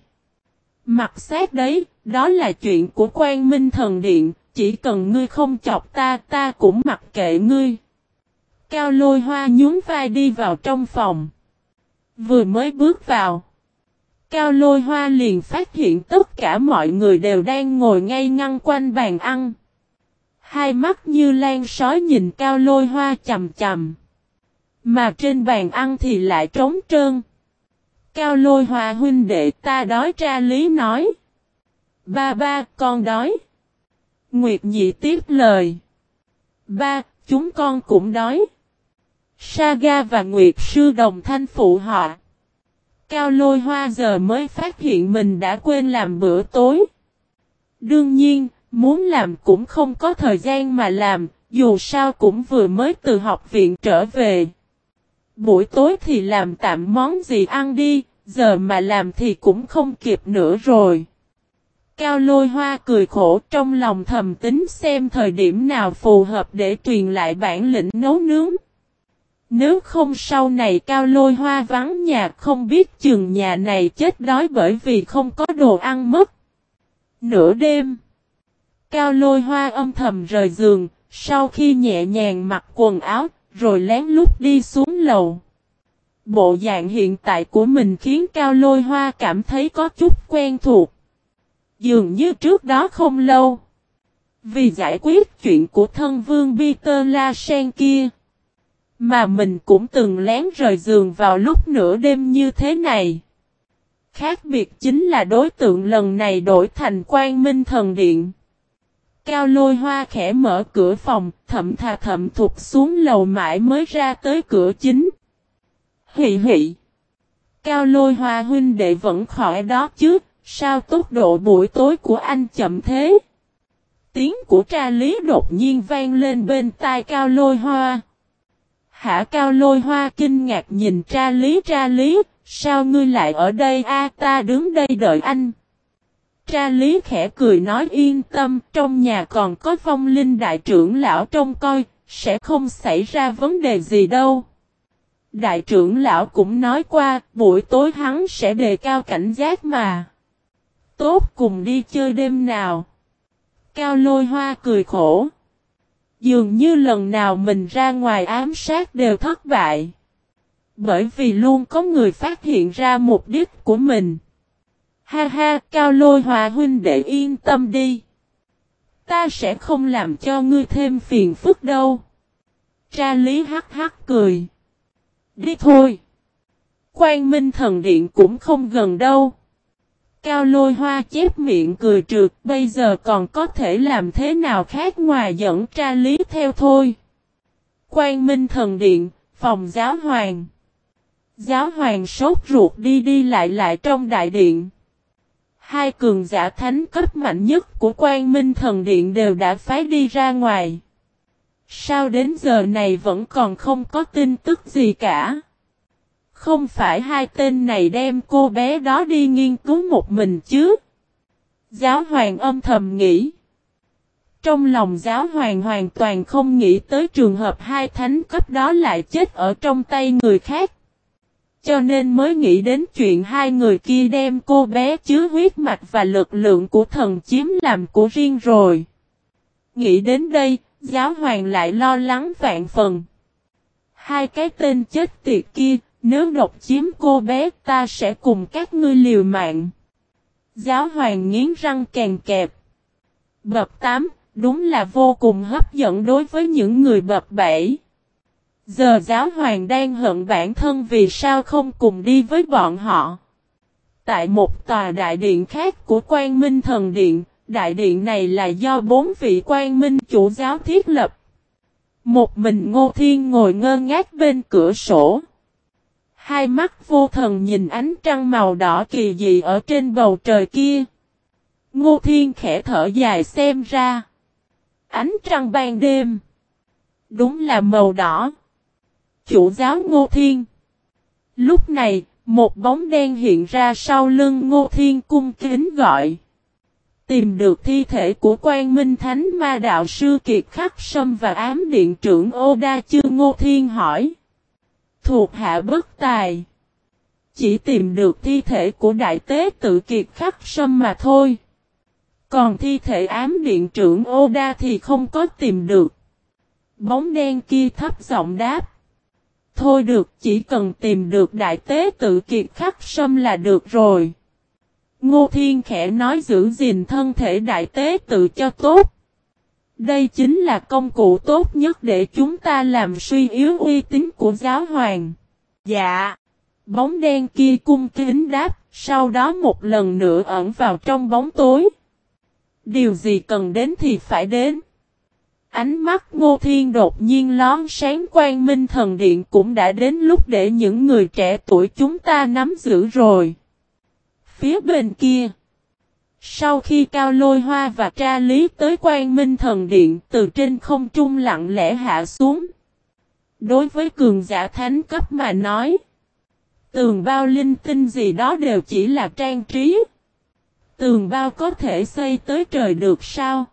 Mặt xét đấy, đó là chuyện của quan minh thần điện, chỉ cần ngươi không chọc ta, ta cũng mặc kệ ngươi. Cao lôi hoa nhún vai đi vào trong phòng. Vừa mới bước vào. Cao lôi hoa liền phát hiện tất cả mọi người đều đang ngồi ngay ngăn quanh bàn ăn. Hai mắt như lan sói nhìn cao lôi hoa chầm chầm. Mà trên bàn ăn thì lại trống trơn. Cao lôi hoa huynh đệ ta đói tra lý nói. Ba ba con đói. Nguyệt nhị tiếp lời. Ba, chúng con cũng đói. Saga và Nguyệt sư đồng thanh phụ họ. Cao lôi hoa giờ mới phát hiện mình đã quên làm bữa tối. Đương nhiên, muốn làm cũng không có thời gian mà làm, dù sao cũng vừa mới từ học viện trở về. Buổi tối thì làm tạm món gì ăn đi, giờ mà làm thì cũng không kịp nữa rồi. Cao lôi hoa cười khổ trong lòng thầm tính xem thời điểm nào phù hợp để truyền lại bản lĩnh nấu nướng. Nếu không sau này cao lôi hoa vắng nhà không biết chừng nhà này chết đói bởi vì không có đồ ăn mất. Nửa đêm. Cao lôi hoa âm thầm rời giường, sau khi nhẹ nhàng mặc quần áo, rồi lén lút đi xuống lầu. Bộ dạng hiện tại của mình khiến cao lôi hoa cảm thấy có chút quen thuộc. Dường như trước đó không lâu. Vì giải quyết chuyện của thân vương Peter La Sen kia. Mà mình cũng từng lén rời giường vào lúc nửa đêm như thế này. Khác biệt chính là đối tượng lần này đổi thành quan minh thần điện. Cao lôi hoa khẽ mở cửa phòng, thậm thà thậm thuộc xuống lầu mãi mới ra tới cửa chính. Hị hị. Cao lôi hoa huynh đệ vẫn khỏi đó chứ, sao tốc độ buổi tối của anh chậm thế? Tiếng của tra lý đột nhiên vang lên bên tai cao lôi hoa. Hả cao lôi hoa kinh ngạc nhìn tra lý tra lý, sao ngươi lại ở đây a ta đứng đây đợi anh. Tra lý khẽ cười nói yên tâm, trong nhà còn có phong linh đại trưởng lão trông coi, sẽ không xảy ra vấn đề gì đâu. Đại trưởng lão cũng nói qua, buổi tối hắn sẽ đề cao cảnh giác mà. Tốt cùng đi chơi đêm nào. Cao lôi hoa cười khổ. Dường như lần nào mình ra ngoài ám sát đều thất bại. Bởi vì luôn có người phát hiện ra mục đích của mình. Ha ha, cao lôi hòa huynh để yên tâm đi. Ta sẽ không làm cho ngươi thêm phiền phức đâu. Tra lý hắc hắc cười. Đi thôi. Quang Minh thần điện cũng không gần đâu. Cao lôi hoa chép miệng cười trượt, bây giờ còn có thể làm thế nào khác ngoài dẫn tra lý theo thôi. Quang Minh Thần Điện, phòng giáo hoàng. Giáo hoàng sốt ruột đi đi lại lại trong đại điện. Hai cường giả thánh cấp mạnh nhất của Quang Minh Thần Điện đều đã phái đi ra ngoài. Sao đến giờ này vẫn còn không có tin tức gì cả? Không phải hai tên này đem cô bé đó đi nghiên cứu một mình chứ? Giáo hoàng âm thầm nghĩ. Trong lòng giáo hoàng hoàn toàn không nghĩ tới trường hợp hai thánh cấp đó lại chết ở trong tay người khác. Cho nên mới nghĩ đến chuyện hai người kia đem cô bé chứa huyết mạch và lực lượng của thần chiếm làm của riêng rồi. Nghĩ đến đây, giáo hoàng lại lo lắng vạn phần. Hai cái tên chết tiệt kia, nếu độc chiếm cô bé ta sẽ cùng các ngươi liều mạng. Giáo hoàng nghiến răng càng kẹp. Bập 8, đúng là vô cùng hấp dẫn đối với những người bập 7. Giờ giáo hoàng đang hận bản thân vì sao không cùng đi với bọn họ. Tại một tòa đại điện khác của quan minh thần điện, đại điện này là do bốn vị quan minh chủ giáo thiết lập. Một mình Ngô Thiên ngồi ngơ ngác bên cửa sổ. Hai mắt vô thần nhìn ánh trăng màu đỏ kỳ dị ở trên bầu trời kia. Ngô Thiên khẽ thở dài xem ra. Ánh trăng ban đêm. Đúng là màu đỏ. Chủ giáo Ngô Thiên. Lúc này, một bóng đen hiện ra sau lưng Ngô Thiên cung kính gọi. Tìm được thi thể của quan minh thánh ma đạo sư Kiệt Khắc Sâm và ám điện trưởng Ô Đa Chư Ngô Thiên hỏi. Thuộc hạ bất tài. Chỉ tìm được thi thể của đại tế tự Kiệt Khắc Sâm mà thôi. Còn thi thể ám điện trưởng Ô Đa thì không có tìm được. Bóng đen kia thấp giọng đáp. Thôi được, chỉ cần tìm được đại tế tự kiệt khắc sâm là được rồi. Ngô Thiên khẽ nói giữ gìn thân thể đại tế tự cho tốt. Đây chính là công cụ tốt nhất để chúng ta làm suy yếu uy tín của giáo hoàng. Dạ. Bóng đen kia cung kính đáp, sau đó một lần nữa ẩn vào trong bóng tối. Điều gì cần đến thì phải đến. Ánh mắt Ngô Thiên đột nhiên lón sáng quan minh thần điện cũng đã đến lúc để những người trẻ tuổi chúng ta nắm giữ rồi. Phía bên kia. Sau khi Cao Lôi Hoa và Tra Lý tới quan minh thần điện từ trên không trung lặng lẽ hạ xuống. Đối với cường giả thánh cấp mà nói. Tường bao linh tinh gì đó đều chỉ là trang trí. Tường bao có thể xây tới trời được sao?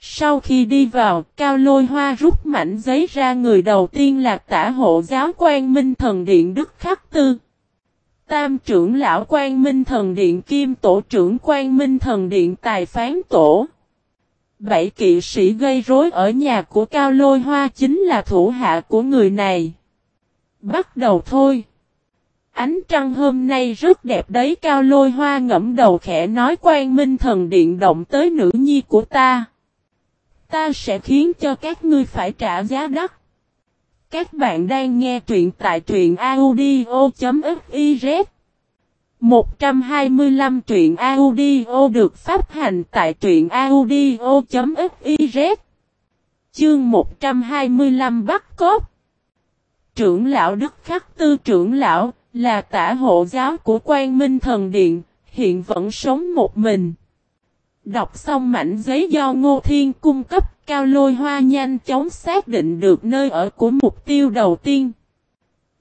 Sau khi đi vào, Cao Lôi Hoa rút mảnh giấy ra người đầu tiên là tả hộ giáo quan Minh Thần Điện Đức Khắc Tư. Tam trưởng lão quan Minh Thần Điện Kim Tổ trưởng quan Minh Thần Điện Tài Phán Tổ. Bảy kỵ sĩ gây rối ở nhà của Cao Lôi Hoa chính là thủ hạ của người này. Bắt đầu thôi. Ánh trăng hôm nay rất đẹp đấy, Cao Lôi Hoa ngẫm đầu khẽ nói quan Minh Thần Điện động tới nữ nhi của ta. Ta sẽ khiến cho các ngươi phải trả giá đắt. Các bạn đang nghe truyện tại truyện audio.fiz 125 truyện audio được phát hành tại truyện audio.fiz Chương 125 bắc cốt Trưởng lão Đức Khắc Tư trưởng lão là tả hộ giáo của quan Minh Thần Điện, hiện vẫn sống một mình. Đọc xong mảnh giấy do Ngô Thiên cung cấp, Cao Lôi Hoa nhanh chóng xác định được nơi ở của mục tiêu đầu tiên.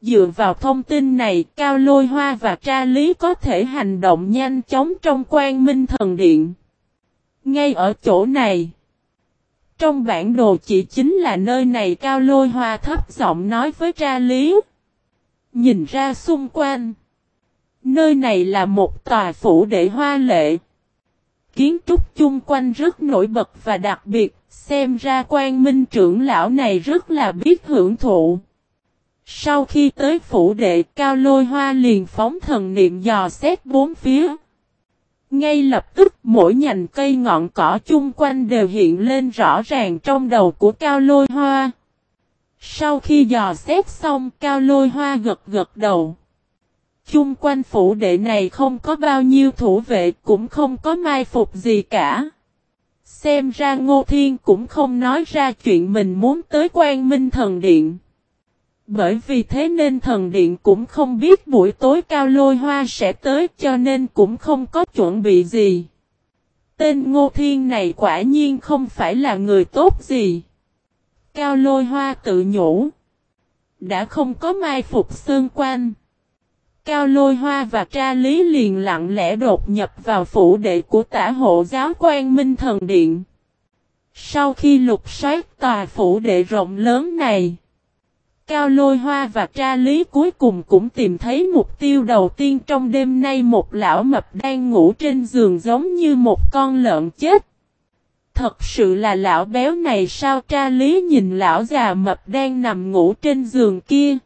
Dựa vào thông tin này, Cao Lôi Hoa và Tra Lý có thể hành động nhanh chóng trong quan minh thần điện. Ngay ở chỗ này, trong bản đồ chỉ chính là nơi này Cao Lôi Hoa thấp giọng nói với Tra Lý. Nhìn ra xung quanh, nơi này là một tòa phủ để hoa lệ. Kiến trúc chung quanh rất nổi bật và đặc biệt, xem ra quan minh trưởng lão này rất là biết hưởng thụ. Sau khi tới phủ đệ, cao lôi hoa liền phóng thần niệm dò xét bốn phía. Ngay lập tức, mỗi nhành cây ngọn cỏ chung quanh đều hiện lên rõ ràng trong đầu của cao lôi hoa. Sau khi dò xét xong, cao lôi hoa gật gật đầu. Chung quanh phủ đệ này không có bao nhiêu thủ vệ, cũng không có mai phục gì cả. Xem ra Ngô Thiên cũng không nói ra chuyện mình muốn tới quan minh thần điện. Bởi vì thế nên thần điện cũng không biết buổi tối cao lôi hoa sẽ tới, cho nên cũng không có chuẩn bị gì. Tên Ngô Thiên này quả nhiên không phải là người tốt gì. Cao lôi hoa tự nhủ. Đã không có mai phục xương quanh. Cao lôi hoa và tra lý liền lặng lẽ đột nhập vào phủ đệ của tả hộ giáo quan Minh Thần Điện. Sau khi lục soát tòa phủ đệ rộng lớn này, Cao lôi hoa và tra lý cuối cùng cũng tìm thấy mục tiêu đầu tiên trong đêm nay một lão mập đang ngủ trên giường giống như một con lợn chết. Thật sự là lão béo này sao tra lý nhìn lão già mập đang nằm ngủ trên giường kia.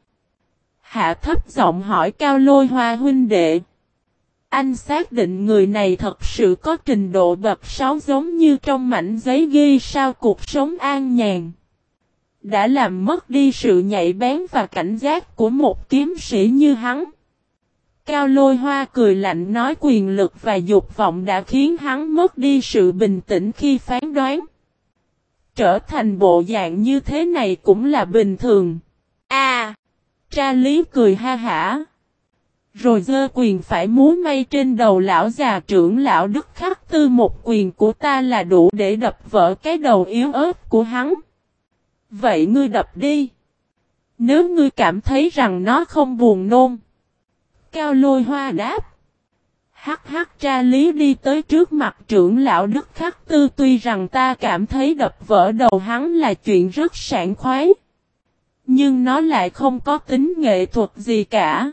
Hạ thấp giọng hỏi cao lôi hoa huynh đệ. Anh xác định người này thật sự có trình độ bậc sáu giống như trong mảnh giấy ghi sao cuộc sống an nhàn. Đã làm mất đi sự nhạy bén và cảnh giác của một kiếm sĩ như hắn. Cao lôi hoa cười lạnh nói quyền lực và dục vọng đã khiến hắn mất đi sự bình tĩnh khi phán đoán. trở thành bộ dạng như thế này cũng là bình thường. À! Tra lý cười ha hả. Rồi dơ quyền phải múa may trên đầu lão già trưởng lão Đức Khắc Tư, một quyền của ta là đủ để đập vỡ cái đầu yếu ớt của hắn. Vậy ngươi đập đi. Nếu ngươi cảm thấy rằng nó không buồn nôn. Cao lôi hoa đáp. Hắc hắc, tra lý đi tới trước mặt trưởng lão Đức Khắc Tư, tuy rằng ta cảm thấy đập vỡ đầu hắn là chuyện rất sảng khoái. Nhưng nó lại không có tính nghệ thuật gì cả.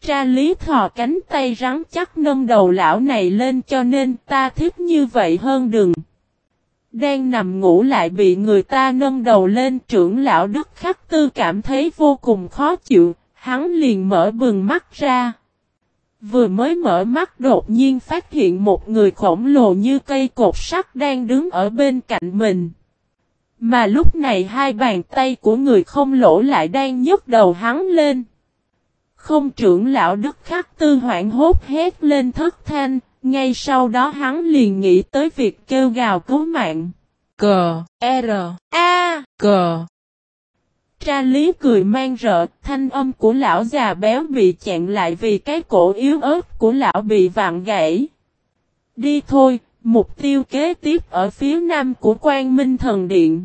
Tra lý thò cánh tay rắn chắc nâng đầu lão này lên cho nên ta thích như vậy hơn đừng. Đang nằm ngủ lại bị người ta nâng đầu lên trưởng lão Đức Khắc Tư cảm thấy vô cùng khó chịu, hắn liền mở bừng mắt ra. Vừa mới mở mắt đột nhiên phát hiện một người khổng lồ như cây cột sắt đang đứng ở bên cạnh mình. Mà lúc này hai bàn tay của người không lỗ lại đang nhấc đầu hắn lên. Không trưởng lão Đức Khắc Tư hoảng hốt hét lên thất thanh, ngay sau đó hắn liền nghĩ tới việc kêu gào cứu mạng. Cờ, R, A, cờ. Tra lý cười mang rợ, thanh âm của lão già béo bị chặn lại vì cái cổ yếu ớt của lão bị vặn gãy. Đi thôi, mục tiêu kế tiếp ở phía nam của quan minh thần điện.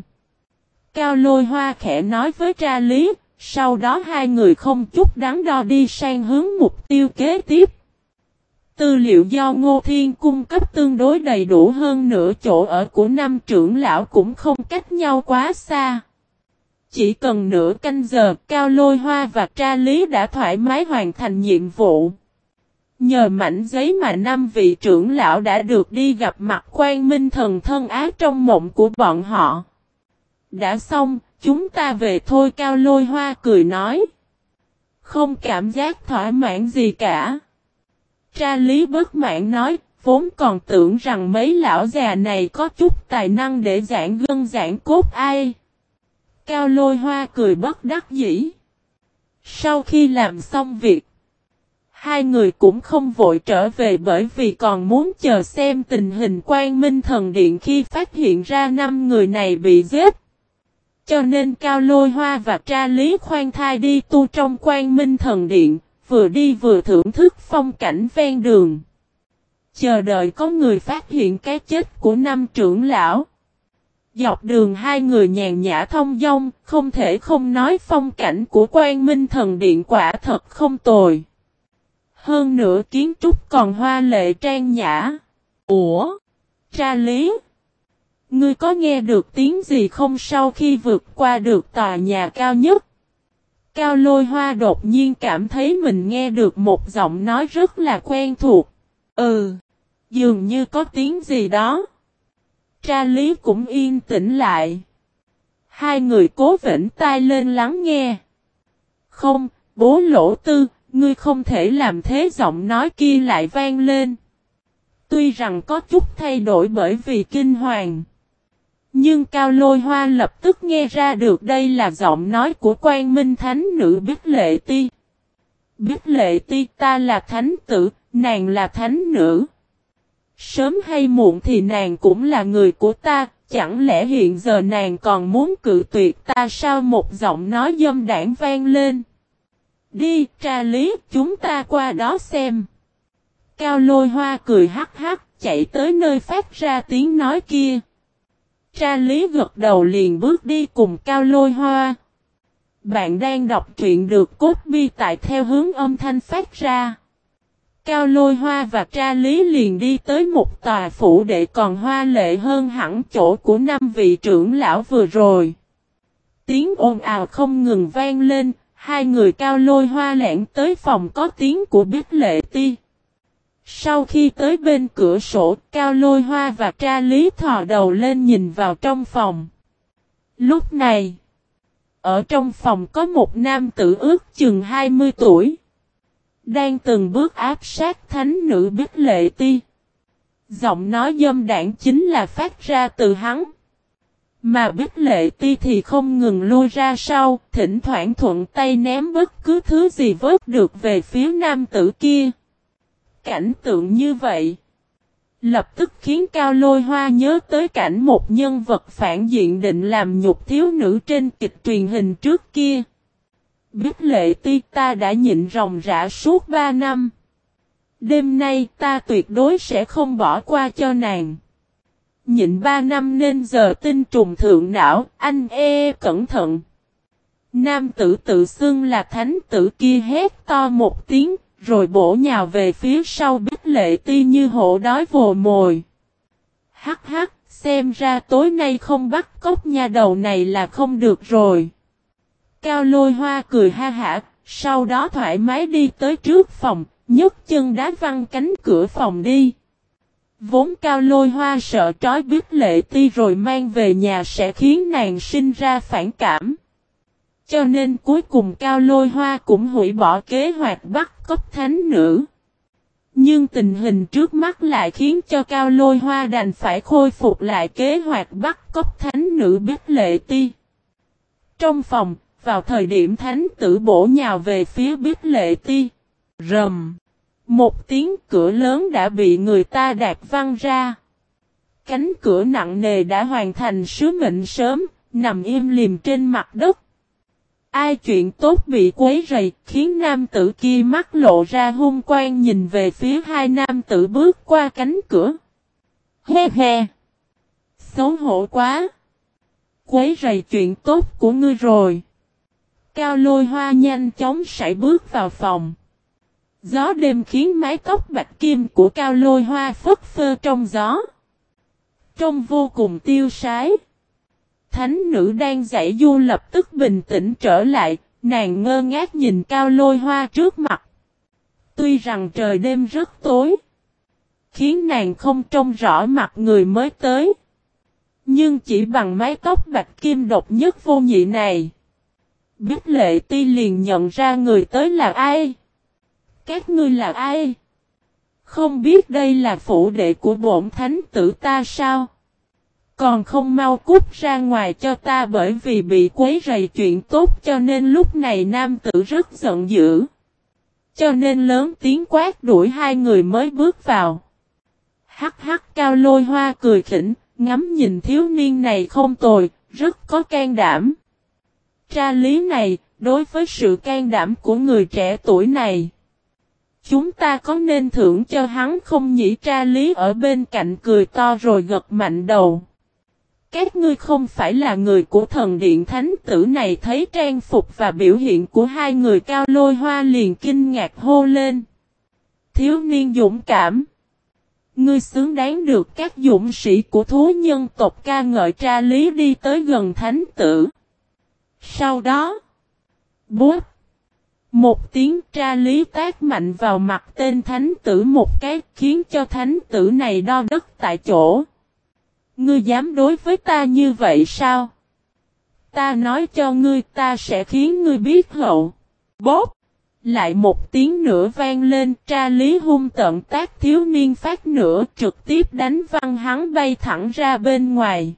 Cao lôi hoa khẽ nói với tra lý, sau đó hai người không chút đắn đo đi sang hướng mục tiêu kế tiếp. Tư liệu do Ngô Thiên cung cấp tương đối đầy đủ hơn nửa chỗ ở của năm trưởng lão cũng không cách nhau quá xa. Chỉ cần nửa canh giờ, Cao Lôi Hoa và Tra Lý đã thoải mái hoàn thành nhiệm vụ. Nhờ mảnh giấy mà năm vị trưởng lão đã được đi gặp mặt quan minh thần thân ác trong mộng của bọn họ. Đã xong, chúng ta về thôi Cao Lôi Hoa cười nói. Không cảm giác thỏa mãn gì cả. Tra lý bất mãn nói, vốn còn tưởng rằng mấy lão già này có chút tài năng để giảng gân giảng cốt ai. Cao lôi hoa cười bất đắc dĩ. Sau khi làm xong việc, hai người cũng không vội trở về bởi vì còn muốn chờ xem tình hình quan minh thần điện khi phát hiện ra năm người này bị giết. Cho nên Cao Lôi Hoa và Tra Lý khoan thai đi tu trong quan minh thần điện, vừa đi vừa thưởng thức phong cảnh ven đường. Chờ đợi có người phát hiện cái chết của năm trưởng lão. Dọc đường hai người nhàn nhã thông dong, không thể không nói phong cảnh của quan minh thần điện quả thật không tồi. Hơn nữa kiến trúc còn hoa lệ trang nhã. Ủa? Tra lý? Ngươi có nghe được tiếng gì không sau khi vượt qua được tòa nhà cao nhất? Cao lôi hoa đột nhiên cảm thấy mình nghe được một giọng nói rất là quen thuộc. Ừ, dường như có tiếng gì đó. Tra lý cũng yên tĩnh lại. Hai người cố vĩnh tai lên lắng nghe. Không, bố lỗ tư, ngươi không thể làm thế giọng nói kia lại vang lên. Tuy rằng có chút thay đổi bởi vì kinh hoàng. Nhưng Cao Lôi Hoa lập tức nghe ra được đây là giọng nói của quan minh thánh nữ Bích Lệ Ti. Bích Lệ Ti ta là thánh tử, nàng là thánh nữ. Sớm hay muộn thì nàng cũng là người của ta, chẳng lẽ hiện giờ nàng còn muốn cự tuyệt ta sao một giọng nói dâm đảng vang lên. Đi, tra lý, chúng ta qua đó xem. Cao lôi hoa cười hắc hắc, chạy tới nơi phát ra tiếng nói kia. Tra lý gật đầu liền bước đi cùng cao lôi hoa. Bạn đang đọc truyện được cốt bi tại theo hướng âm thanh phát ra. Cao lôi hoa và tra lý liền đi tới một tòa phủ để còn hoa lệ hơn hẳn chỗ của năm vị trưởng lão vừa rồi. Tiếng ồn ào không ngừng vang lên, hai người cao lôi hoa lẻn tới phòng có tiếng của Bích Lệ Ti. Sau khi tới bên cửa sổ, Cao Lôi Hoa và Tra Lý thò đầu lên nhìn vào trong phòng. Lúc này, ở trong phòng có một nam tử ước chừng 20 tuổi. Đang từng bước áp sát thánh nữ Bích Lệ Ti. Giọng nói dâm đảng chính là phát ra từ hắn. Mà Bích Lệ Ti thì không ngừng lôi ra sau, thỉnh thoảng thuận tay ném bất cứ thứ gì vớt được về phía nam tử kia cảnh tượng như vậy. Lập tức khiến Cao Lôi Hoa nhớ tới cảnh một nhân vật phản diện định làm nhục thiếu nữ trên kịch truyền hình trước kia. Biết lệ ti ta đã nhịn ròng rã suốt ba năm. Đêm nay ta tuyệt đối sẽ không bỏ qua cho nàng. Nhịn ba năm nên giờ tinh trùng thượng não, anh e cẩn thận. Nam tử tự xưng là thánh tử kia hét to một tiếng, rồi bổ nhào về phía sau biết lệ ti như hổ đói vồ mồi. Hắc hắc, xem ra tối nay không bắt cốc nha đầu này là không được rồi. Cao lôi hoa cười ha hả, sau đó thoải mái đi tới trước phòng, nhấc chân đá văng cánh cửa phòng đi. Vốn cao lôi hoa sợ trói biết lệ ti rồi mang về nhà sẽ khiến nàng sinh ra phản cảm. Cho nên cuối cùng cao lôi hoa cũng hủy bỏ kế hoạch bắt cóc thánh nữ. Nhưng tình hình trước mắt lại khiến cho cao lôi hoa đành phải khôi phục lại kế hoạch bắt cóc thánh nữ biết lệ ti. Trong phòng, vào thời điểm thánh tử bổ nhào về phía biết lệ ti. Rầm. Một tiếng cửa lớn đã bị người ta đạp văng ra. Cánh cửa nặng nề đã hoàn thành sứ mệnh sớm, nằm im liềm trên mặt đất. Ai chuyện tốt bị quấy rầy, khiến nam tử kia mắt lộ ra hung quang nhìn về phía hai nam tử bước qua cánh cửa. He he! Xấu hổ quá! Quấy rầy chuyện tốt của ngươi rồi. Cao lôi hoa nhanh chóng sải bước vào phòng. Gió đêm khiến mái tóc bạch kim của cao lôi hoa phất phơ trong gió. Trông vô cùng tiêu sái. Thánh nữ đang giải du lập tức bình tĩnh trở lại, nàng ngơ ngác nhìn cao lôi hoa trước mặt. Tuy rằng trời đêm rất tối, khiến nàng không trông rõ mặt người mới tới. Nhưng chỉ bằng mái tóc bạch kim độc nhất vô nhị này, biết lệ ti liền nhận ra người tới là ai. Các ngươi là ai? Không biết đây là phủ đệ của bổn thánh tử ta sao? Còn không mau cút ra ngoài cho ta bởi vì bị quấy rầy chuyện tốt cho nên lúc này nam tử rất giận dữ. Cho nên lớn tiếng quát đuổi hai người mới bước vào. Hắc hắc cao lôi hoa cười khỉnh, ngắm nhìn thiếu niên này không tồi, rất có can đảm. Tra lý này, đối với sự can đảm của người trẻ tuổi này. Chúng ta có nên thưởng cho hắn không nhỉ tra lý ở bên cạnh cười to rồi gật mạnh đầu. Các ngươi không phải là người của thần điện thánh tử này thấy trang phục và biểu hiện của hai người cao lôi hoa liền kinh ngạc hô lên. Thiếu niên dũng cảm. Ngươi xứng đáng được các dũng sĩ của thú nhân tộc ca ngợi tra lý đi tới gần thánh tử. Sau đó, bút, một tiếng tra lý tác mạnh vào mặt tên thánh tử một cái khiến cho thánh tử này đo đất tại chỗ. Ngươi dám đối với ta như vậy sao? Ta nói cho ngươi ta sẽ khiến ngươi biết hậu. Bốp! Lại một tiếng nữa vang lên tra lý hung tận tác thiếu niên phát nữa trực tiếp đánh văng hắn bay thẳng ra bên ngoài.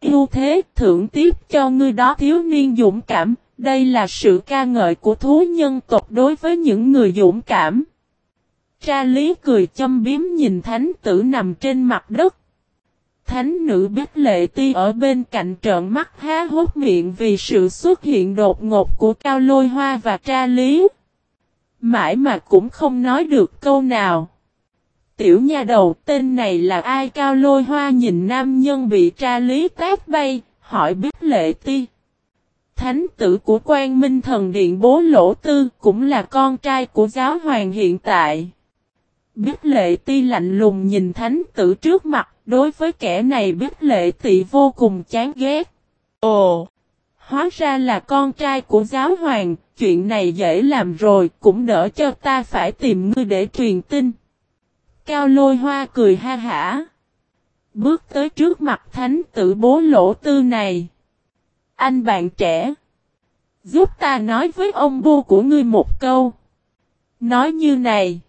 Yêu thế thưởng tiếp cho ngươi đó thiếu niên dũng cảm, đây là sự ca ngợi của thú nhân tộc đối với những người dũng cảm. Tra lý cười châm biếm nhìn thánh tử nằm trên mặt đất. Thánh nữ biết lệ ti ở bên cạnh trợn mắt há hốt miệng vì sự xuất hiện đột ngột của cao lôi hoa và tra lý. Mãi mà cũng không nói được câu nào. Tiểu nha đầu tên này là ai cao lôi hoa nhìn nam nhân bị tra lý tát bay, hỏi biết lệ ti. Thánh tử của quan minh thần điện bố lỗ tư cũng là con trai của giáo hoàng hiện tại. Biết lệ ti lạnh lùng nhìn thánh tử trước mặt, đối với kẻ này biết lệ tị vô cùng chán ghét. Ồ! Hóa ra là con trai của giáo hoàng, chuyện này dễ làm rồi, cũng đỡ cho ta phải tìm ngươi để truyền tin. Cao lôi hoa cười ha hả. Bước tới trước mặt thánh tử bố lỗ tư này. Anh bạn trẻ. Giúp ta nói với ông bu của ngươi một câu. Nói như này.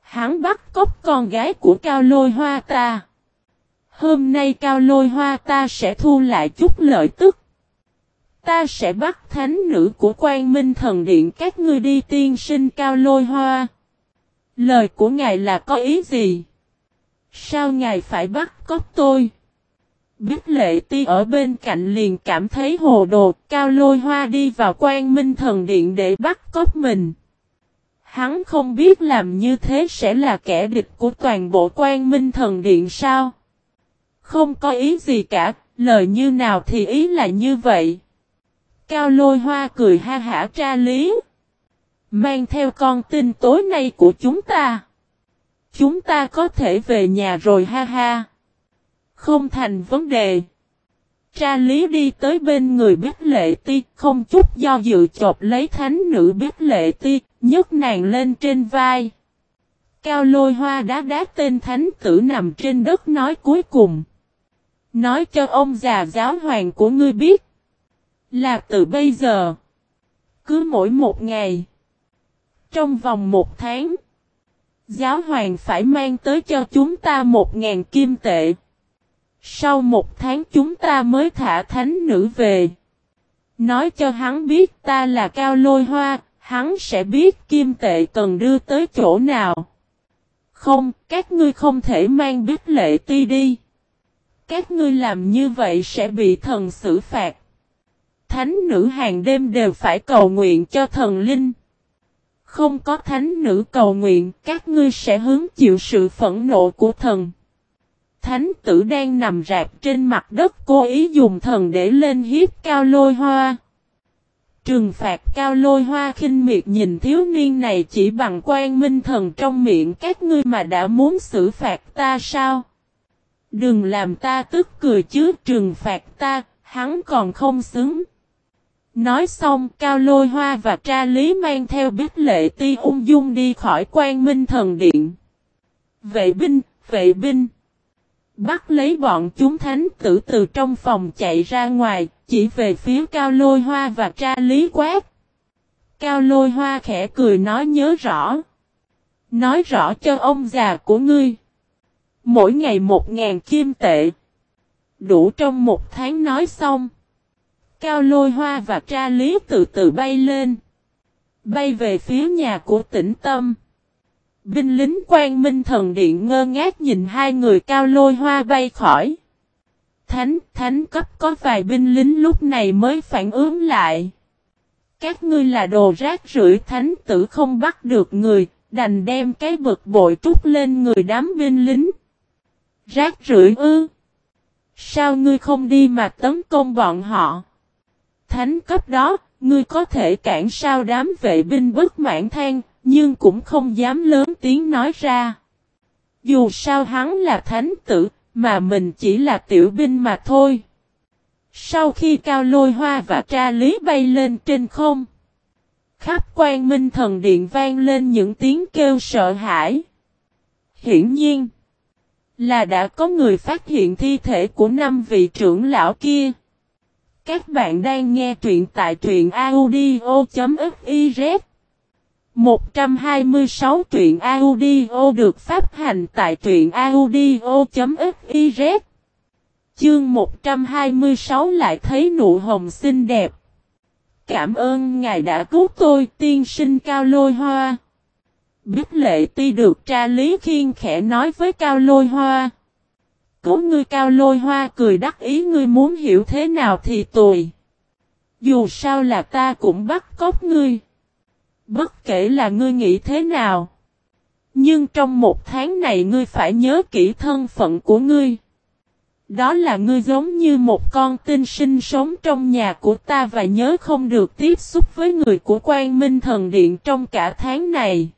Hắn bắt cóc con gái của cao lôi hoa ta. Hôm nay cao lôi hoa ta sẽ thu lại chút lợi tức. Ta sẽ bắt thánh nữ của quan minh thần điện các ngươi đi tiên sinh cao lôi hoa. Lời của ngài là có ý gì? Sao ngài phải bắt cóc tôi? Biết lệ ti ở bên cạnh liền cảm thấy hồ đồ, cao lôi hoa đi vào quan minh thần điện để bắt cóc mình. Hắn không biết làm như thế sẽ là kẻ địch của toàn bộ quan minh thần điện sao? Không có ý gì cả, lời như nào thì ý là như vậy. Cao lôi hoa cười ha hả tra lý. Mang theo con tin tối nay của chúng ta. Chúng ta có thể về nhà rồi ha ha. Không thành vấn đề. Tra lý đi tới bên người biết lệ ti, không chút do dự chộp lấy thánh nữ biết lệ ti, nhấc nàng lên trên vai. Cao lôi hoa đá đá tên thánh tử nằm trên đất nói cuối cùng. Nói cho ông già giáo hoàng của ngươi biết. Là từ bây giờ. Cứ mỗi một ngày. Trong vòng một tháng. Giáo hoàng phải mang tới cho chúng ta một ngàn kim tệ. Sau một tháng chúng ta mới thả thánh nữ về. Nói cho hắn biết ta là cao lôi hoa, hắn sẽ biết kim tệ cần đưa tới chỗ nào. Không, các ngươi không thể mang biết lệ ti đi. Các ngươi làm như vậy sẽ bị thần xử phạt. Thánh nữ hàng đêm đều phải cầu nguyện cho thần linh. Không có thánh nữ cầu nguyện, các ngươi sẽ hứng chịu sự phẫn nộ của thần. Thánh tử đang nằm rạp trên mặt đất cố ý dùng thần để lên hiếp cao lôi hoa. Trừng phạt cao lôi hoa khinh miệt nhìn thiếu niên này chỉ bằng quan minh thần trong miệng các ngươi mà đã muốn xử phạt ta sao? Đừng làm ta tức cười chứ trừng phạt ta, hắn còn không xứng. Nói xong cao lôi hoa và tra lý mang theo biết lệ ti ung dung đi khỏi quan minh thần điện. Vệ binh, vệ binh. Bắt lấy bọn chúng thánh tử từ trong phòng chạy ra ngoài, chỉ về phía cao lôi hoa và tra lý quát. Cao lôi hoa khẽ cười nói nhớ rõ. Nói rõ cho ông già của ngươi. Mỗi ngày một ngàn kim tệ. Đủ trong một tháng nói xong. Cao lôi hoa và tra lý từ từ bay lên. Bay về phía nhà của tĩnh tâm. Binh lính quan minh thần điện ngơ ngác nhìn hai người cao lôi hoa bay khỏi. Thánh, thánh cấp có vài binh lính lúc này mới phản ứng lại. Các ngươi là đồ rác rưởi thánh tử không bắt được người, đành đem cái bực bội trút lên người đám binh lính. Rác rưởi ư? Sao ngươi không đi mà tấn công bọn họ? Thánh cấp đó, ngươi có thể cản sao đám vệ binh bất mãn than, nhưng cũng không dám lớn tiếng nói ra. Dù sao hắn là thánh tử, mà mình chỉ là tiểu binh mà thôi. Sau khi cao lôi hoa và tra lý bay lên trên không, khắp quan minh thần điện vang lên những tiếng kêu sợ hãi. Hiển nhiên, là đã có người phát hiện thi thể của năm vị trưởng lão kia. Các bạn đang nghe truyện tại truyện audio.fiz 126 truyện audio được phát hành tại truyện audio.fiz Chương 126 lại thấy nụ hồng xinh đẹp. Cảm ơn ngài đã cứu tôi, tiên sinh cao lôi hoa. Biết lệ ti được tra lý khiên khẽ nói với cao lôi hoa. Cố ngươi cao lôi hoa cười đắc ý ngươi muốn hiểu thế nào thì tùy. Dù sao là ta cũng bắt cóc ngươi. Bất kể là ngươi nghĩ thế nào. Nhưng trong một tháng này ngươi phải nhớ kỹ thân phận của ngươi. Đó là ngươi giống như một con tinh sinh sống trong nhà của ta và nhớ không được tiếp xúc với người của quan minh thần điện trong cả tháng này.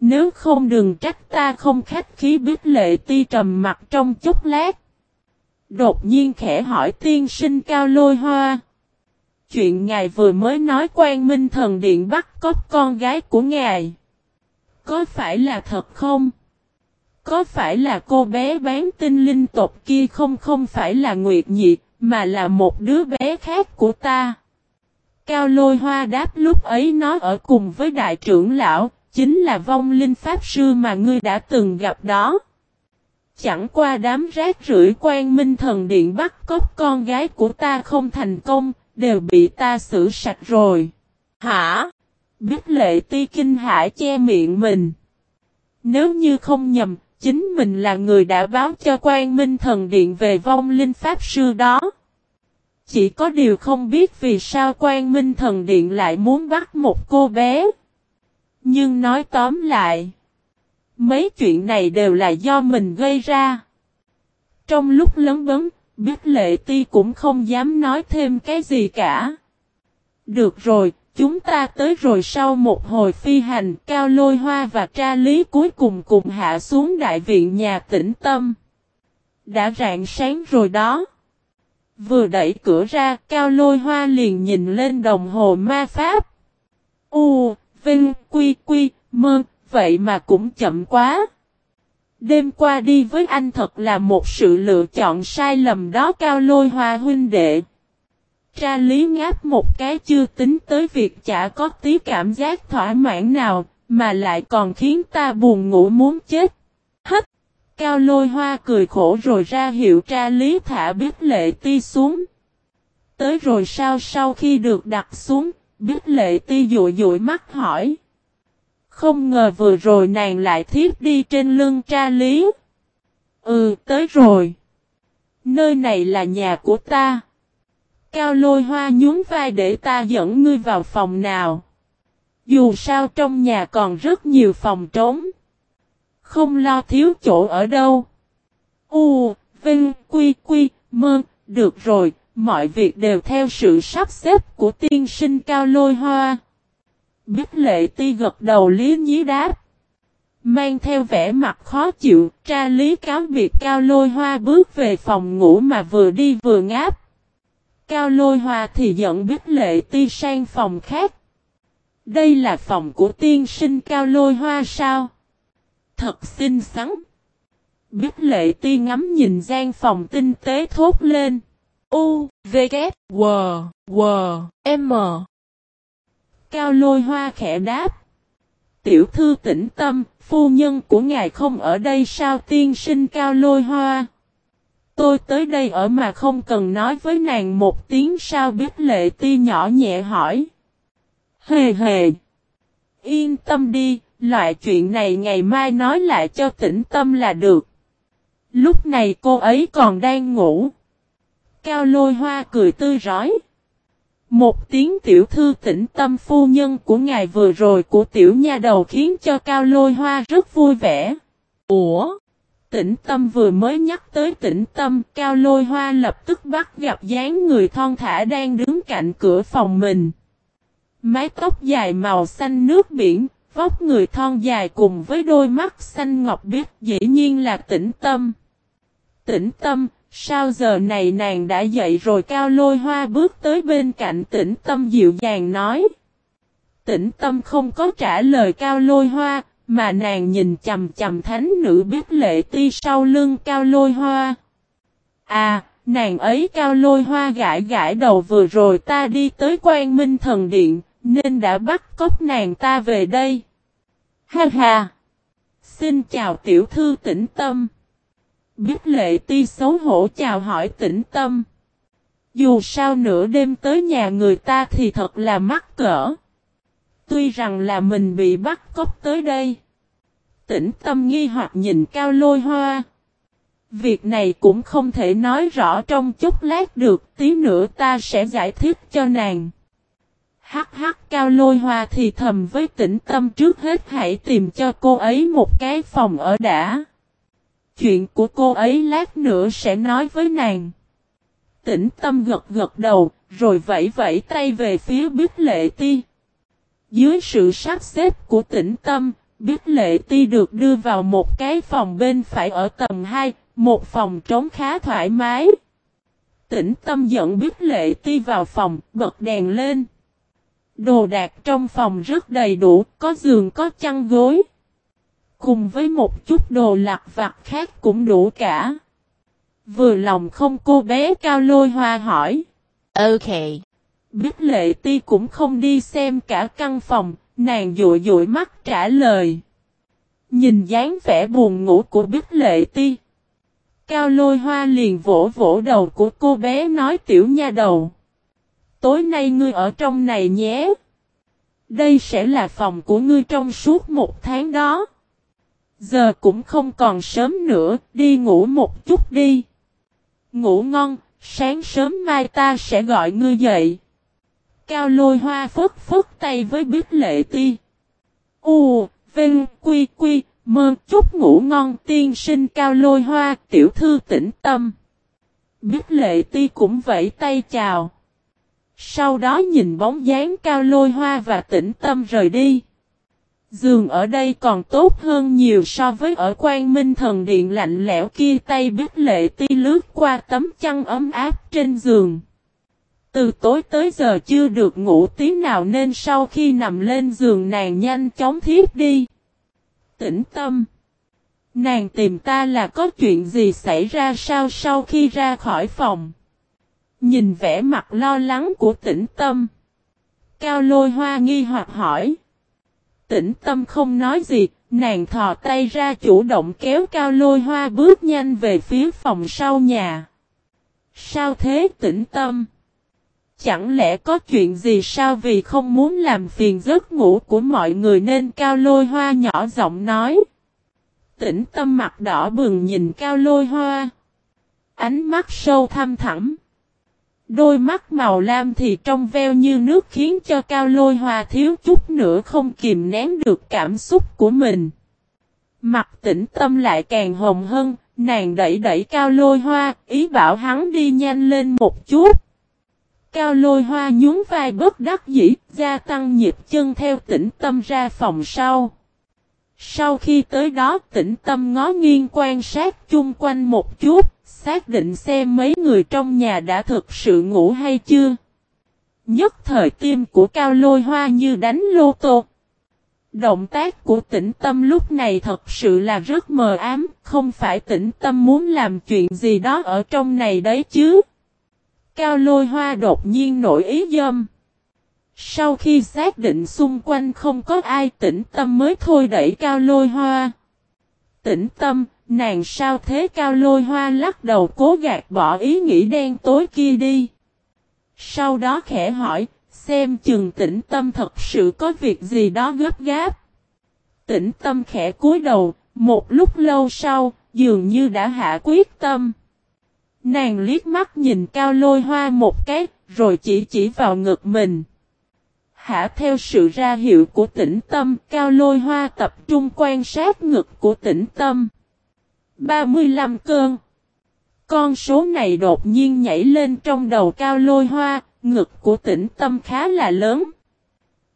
Nếu không đừng trách ta không khách khí biết lệ ti trầm mặt trong chút lát. Đột nhiên khẽ hỏi tiên sinh cao lôi hoa. Chuyện ngài vừa mới nói quan minh thần điện bắt cóc con gái của ngài. Có phải là thật không? Có phải là cô bé bán tinh linh tộc kia không không phải là Nguyệt Nhị, mà là một đứa bé khác của ta? Cao lôi hoa đáp lúc ấy nó ở cùng với đại trưởng lão, chính là vong linh pháp sư mà ngươi đã từng gặp đó. Chẳng qua đám rác rưởi quan minh thần điện bắt cóc con gái của ta không thành công, đều bị ta xử sạch rồi. Hả? Biết lệ ti kinh hãi che miệng mình. Nếu như không nhầm, chính mình là người đã báo cho quan minh thần điện về vong linh pháp sư đó. Chỉ có điều không biết vì sao quan minh thần điện lại muốn bắt một cô bé. Nhưng nói tóm lại, mấy chuyện này đều là do mình gây ra. Trong lúc lớn bấn, biết lệ ti cũng không dám nói thêm cái gì cả. Được rồi, chúng ta tới rồi sau một hồi phi hành, Cao Lôi Hoa và Tra Lý cuối cùng cùng hạ xuống đại viện nhà tĩnh tâm. Đã rạng sáng rồi đó. Vừa đẩy cửa ra, Cao Lôi Hoa liền nhìn lên đồng hồ ma pháp. U, Vinh, Quy, Quy, Mơ, vậy mà cũng chậm quá. Đêm qua đi với anh thật là một sự lựa chọn sai lầm đó Cao Lôi Hoa huynh đệ. Tra lý ngáp một cái chưa tính tới việc chả có tí cảm giác thỏa mãn nào, mà lại còn khiến ta buồn ngủ muốn chết. Hất! Cao lôi hoa cười khổ rồi ra hiệu tra lý thả biết lệ ti xuống. Tới rồi sao sau khi được đặt xuống, biết lệ ti dụi dụi mắt hỏi. Không ngờ vừa rồi nàng lại thiếp đi trên lưng tra lý. Ừ, tới rồi. Nơi này là nhà của ta. Cao lôi hoa nhún vai để ta dẫn ngươi vào phòng nào. Dù sao trong nhà còn rất nhiều phòng trống. Không lo thiếu chỗ ở đâu. U, Vinh, Quy, Quy, Mơ, được rồi, mọi việc đều theo sự sắp xếp của tiên sinh cao lôi hoa. Biết lệ ti gật đầu lý nhí đáp. Mang theo vẻ mặt khó chịu, tra lý cáo việc cao lôi hoa bước về phòng ngủ mà vừa đi vừa ngáp. Cao lôi hoa thì dẫn biết lệ ti sang phòng khác. Đây là phòng của tiên sinh cao lôi hoa sao? Thật xinh xắn. Biết lệ ti ngắm nhìn gian phòng tinh tế thốt lên. U, V, K, W, W, M. Cao lôi hoa khẽ đáp. Tiểu thư tĩnh tâm, phu nhân của ngài không ở đây sao tiên sinh cao lôi hoa? Tôi tới đây ở mà không cần nói với nàng một tiếng sao biết lệ ti nhỏ nhẹ hỏi. Hề hề. Yên tâm đi, loại chuyện này ngày mai nói lại cho tĩnh tâm là được. Lúc này cô ấy còn đang ngủ. Cao lôi hoa cười tươi rói. Một tiếng tiểu thư tĩnh tâm phu nhân của ngài vừa rồi của tiểu nha đầu khiến cho cao lôi hoa rất vui vẻ. Ủa? Tĩnh tâm vừa mới nhắc tới tĩnh tâm, cao lôi hoa lập tức bắt gặp dáng người thon thả đang đứng cạnh cửa phòng mình. Mái tóc dài màu xanh nước biển, vóc người thon dài cùng với đôi mắt xanh ngọc biết dĩ nhiên là tĩnh tâm. Tĩnh tâm, sao giờ này nàng đã dậy rồi cao lôi hoa bước tới bên cạnh tĩnh tâm dịu dàng nói. Tĩnh tâm không có trả lời cao lôi hoa, mà nàng nhìn chầm chầm thánh nữ biết lệ ti sau lưng cao lôi hoa. À, nàng ấy cao lôi hoa gãi gãi đầu vừa rồi ta đi tới quan minh thần điện, nên đã bắt cóc nàng ta về đây. Ha ha! Xin chào tiểu thư tĩnh tâm. Biết lệ ti xấu hổ chào hỏi tĩnh tâm. Dù sao nửa đêm tới nhà người ta thì thật là mắc cỡ. Tuy rằng là mình bị bắt cóc tới đây. Tĩnh tâm nghi hoặc nhìn cao lôi hoa. Việc này cũng không thể nói rõ trong chút lát được, tí nữa ta sẽ giải thích cho nàng. Hắc hắc cao lôi hoa thì thầm với tĩnh tâm trước hết hãy tìm cho cô ấy một cái phòng ở đã. Chuyện của cô ấy lát nữa sẽ nói với nàng. Tĩnh tâm gật gật đầu, rồi vẫy vẫy tay về phía Bích lệ ti. Dưới sự sắp xếp của tĩnh tâm, Bích lệ ti được đưa vào một cái phòng bên phải ở tầng 2, một phòng trống khá thoải mái. Tĩnh tâm dẫn Bích lệ ti vào phòng, bật đèn lên. Đồ đạc trong phòng rất đầy đủ, có giường có chăn gối. Cùng với một chút đồ lặt vặt khác cũng đủ cả. Vừa lòng không cô bé cao lôi hoa hỏi. Ok. Biết lệ ti cũng không đi xem cả căn phòng, nàng dụi dụi mắt trả lời. Nhìn dáng vẻ buồn ngủ của biết lệ ti. Cao lôi hoa liền vỗ vỗ đầu của cô bé nói tiểu nha đầu. Tối nay ngươi ở trong này nhé. Đây sẽ là phòng của ngươi trong suốt một tháng đó. Giờ cũng không còn sớm nữa, đi ngủ một chút đi. Ngủ ngon, sáng sớm mai ta sẽ gọi ngươi dậy. Cao lôi hoa phất phất tay với biết lệ ti. U, Vinh, Quy, Quy, mơ chút ngủ ngon tiên sinh cao lôi hoa, tiểu thư tĩnh tâm. Biết lệ ti cũng vẫy tay chào. Sau đó nhìn bóng dáng cao lôi hoa và tĩnh tâm rời đi. Giường ở đây còn tốt hơn nhiều so với ở quan minh thần điện lạnh lẽo kia tay biết lệ ti lướt qua tấm chăn ấm áp trên giường. Từ tối tới giờ chưa được ngủ tiếng nào nên sau khi nằm lên giường nàng nhanh chóng thiếp đi. Tĩnh tâm. Nàng tìm ta là có chuyện gì xảy ra sao sau khi ra khỏi phòng. Nhìn vẻ mặt lo lắng của tĩnh tâm. Cao lôi hoa nghi hoặc hỏi. Tĩnh tâm không nói gì, nàng thò tay ra chủ động kéo cao lôi hoa bước nhanh về phía phòng sau nhà. Sao thế tĩnh tâm? Chẳng lẽ có chuyện gì sao vì không muốn làm phiền giấc ngủ của mọi người nên cao lôi hoa nhỏ giọng nói. Tĩnh tâm mặt đỏ bừng nhìn cao lôi hoa. Ánh mắt sâu thăm thẳm. Đôi mắt màu lam thì trong veo như nước khiến cho cao lôi hoa thiếu chút nữa không kìm nén được cảm xúc của mình. Mặt tĩnh tâm lại càng hồng hơn, nàng đẩy đẩy cao lôi hoa, ý bảo hắn đi nhanh lên một chút. Cao lôi hoa nhún vai bất đắc dĩ, gia tăng nhịp chân theo tĩnh tâm ra phòng sau. Sau khi tới đó tĩnh tâm ngó nghiêng quan sát chung quanh một chút, xác định xem mấy người trong nhà đã thực sự ngủ hay chưa. Nhất thời tim của cao lôi hoa như đánh lô tô. Động tác của tĩnh tâm lúc này thật sự là rất mờ ám, không phải tĩnh tâm muốn làm chuyện gì đó ở trong này đấy chứ. Cao lôi hoa đột nhiên nổi ý dâm. Sau khi xác định xung quanh không có ai tĩnh tâm mới thôi đẩy cao lôi hoa. Tĩnh tâm, nàng sao thế cao lôi hoa lắc đầu cố gạt bỏ ý nghĩ đen tối kia đi. Sau đó khẽ hỏi, xem chừng tĩnh tâm thật sự có việc gì đó gấp gáp. Tĩnh tâm khẽ cúi đầu, một lúc lâu sau, dường như đã hạ quyết tâm. Nàng liếc mắt nhìn cao lôi hoa một cái, rồi chỉ chỉ vào ngực mình. Hạ theo sự ra hiệu của tĩnh tâm, cao lôi hoa tập trung quan sát ngực của tĩnh tâm. 35 cơn. Con số này đột nhiên nhảy lên trong đầu cao lôi hoa, ngực của tĩnh tâm khá là lớn.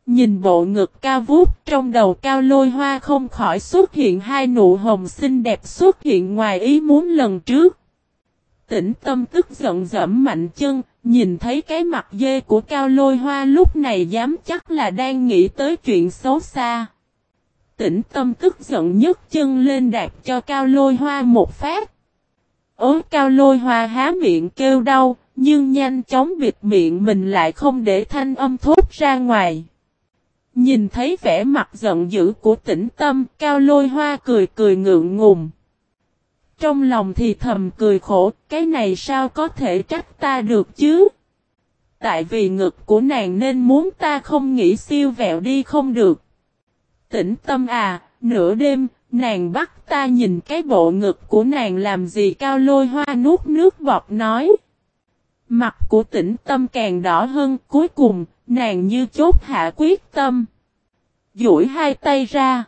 Nhìn bộ ngực cao vút trong đầu cao lôi hoa không khỏi xuất hiện hai nụ hồng xinh đẹp xuất hiện ngoài ý muốn lần trước. Tĩnh tâm tức giận dẫm mạnh chân, nhìn thấy cái mặt dê của cao lôi hoa lúc này dám chắc là đang nghĩ tới chuyện xấu xa. Tĩnh tâm tức giận nhấc chân lên đạp cho cao lôi hoa một phát. Ố cao lôi hoa há miệng kêu đau, nhưng nhanh chóng bịt miệng mình lại không để thanh âm thốt ra ngoài. Nhìn thấy vẻ mặt giận dữ của tĩnh tâm, cao lôi hoa cười cười ngượng ngùng. Trong lòng thì thầm cười khổ, cái này sao có thể trách ta được chứ? Tại vì ngực của nàng nên muốn ta không nghĩ siêu vẹo đi không được. Tĩnh tâm à, nửa đêm, nàng bắt ta nhìn cái bộ ngực của nàng làm gì cao lôi hoa nuốt nước bọt nói. Mặt của tĩnh tâm càng đỏ hơn, cuối cùng, nàng như chốt hạ quyết tâm. duỗi hai tay ra.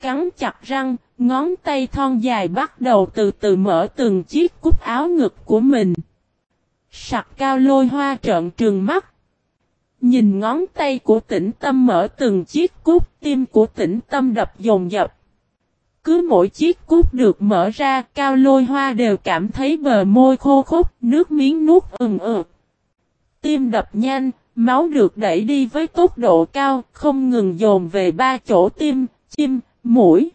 Cắn chặt răng, ngón tay thon dài bắt đầu từ từ mở từng chiếc cúc áo ngực của mình. Sặc cao lôi hoa trợn trừng mắt. Nhìn ngón tay của tĩnh tâm mở từng chiếc cúc tim của tĩnh tâm đập dồn dập. Cứ mỗi chiếc cúc được mở ra cao lôi hoa đều cảm thấy bờ môi khô khốc, nước miếng nuốt ừng ực. Tim đập nhanh, máu được đẩy đi với tốc độ cao, không ngừng dồn về ba chỗ tim, chim, mũi.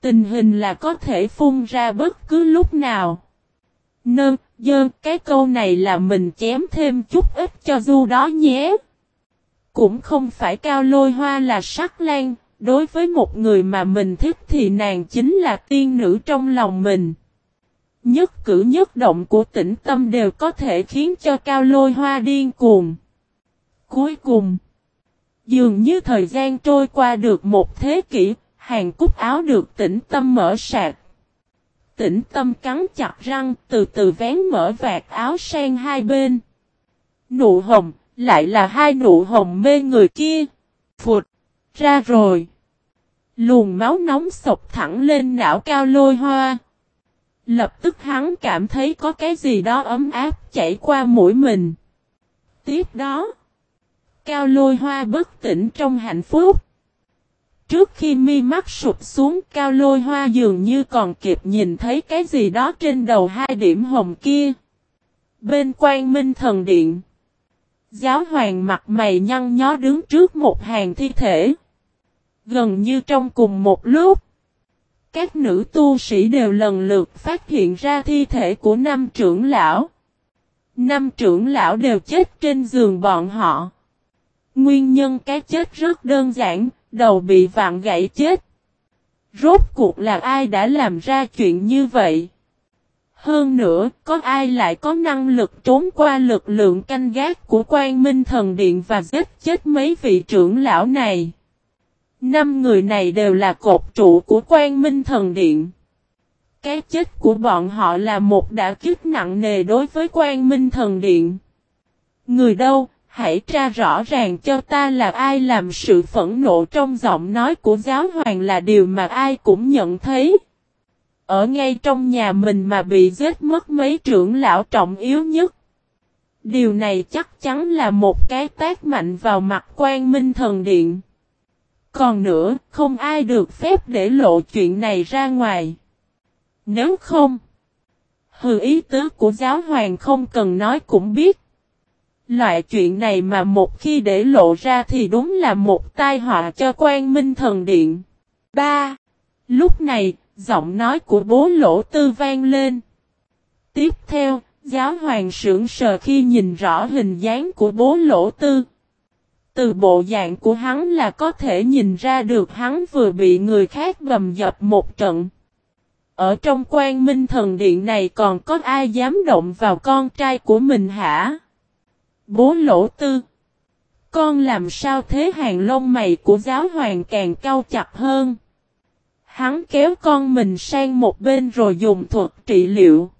Tình hình là có thể phun ra bất cứ lúc nào. Nơ, dơ, cái câu này là mình chém thêm chút ít cho du đó nhé. Cũng không phải cao lôi hoa là sắc lan, đối với một người mà mình thích thì nàng chính là tiên nữ trong lòng mình. Nhất cử nhất động của tĩnh tâm đều có thể khiến cho cao lôi hoa điên cuồng. Cuối cùng, dường như thời gian trôi qua được một thế kỷ, Hàng cúc áo được tĩnh tâm mở sạc. Tĩnh tâm cắn chặt răng từ từ vén mở vạt áo sang hai bên. Nụ hồng, lại là hai nụ hồng mê người kia. Phụt, ra rồi. luồn máu nóng sộc thẳng lên não cao lôi hoa. Lập tức hắn cảm thấy có cái gì đó ấm áp chảy qua mũi mình. Tiếp đó, cao lôi hoa bất tỉnh trong hạnh phúc. Trước khi mi mắt sụp xuống cao lôi hoa dường như còn kịp nhìn thấy cái gì đó trên đầu hai điểm hồng kia. Bên quan minh thần điện. Giáo hoàng mặt mày nhăn nhó đứng trước một hàng thi thể. Gần như trong cùng một lúc. Các nữ tu sĩ đều lần lượt phát hiện ra thi thể của năm trưởng lão. Năm trưởng lão đều chết trên giường bọn họ. Nguyên nhân cái chết rất đơn giản, đầu bị vạn gãy chết. Rốt cuộc là ai đã làm ra chuyện như vậy? Hơn nữa, có ai lại có năng lực trốn qua lực lượng canh gác của quan minh thần điện và giết chết mấy vị trưởng lão này? Năm người này đều là cột trụ của quan minh thần điện. Cái chết của bọn họ là một đả kích nặng nề đối với quan minh thần điện. Người đâu, hãy tra rõ ràng cho ta là ai làm sự phẫn nộ trong giọng nói của giáo hoàng là điều mà ai cũng nhận thấy. Ở ngay trong nhà mình mà bị giết mất mấy trưởng lão trọng yếu nhất. Điều này chắc chắn là một cái tác mạnh vào mặt quan minh thần điện. Còn nữa, không ai được phép để lộ chuyện này ra ngoài. Nếu không, hư ý tứ của giáo hoàng không cần nói cũng biết. Loại chuyện này mà một khi để lộ ra thì đúng là một tai họa cho quan minh thần điện. 3. Lúc này, giọng nói của bố lỗ tư vang lên. Tiếp theo, giáo hoàng sưởng sờ khi nhìn rõ hình dáng của bố lỗ tư. Từ bộ dạng của hắn là có thể nhìn ra được hắn vừa bị người khác gầm dập một trận. Ở trong quan minh thần điện này còn có ai dám động vào con trai của mình hả? Bố lỗ tư. Con làm sao thế hàng lông mày của giáo hoàng càng cau chặt hơn. Hắn kéo con mình sang một bên rồi dùng thuật trị liệu.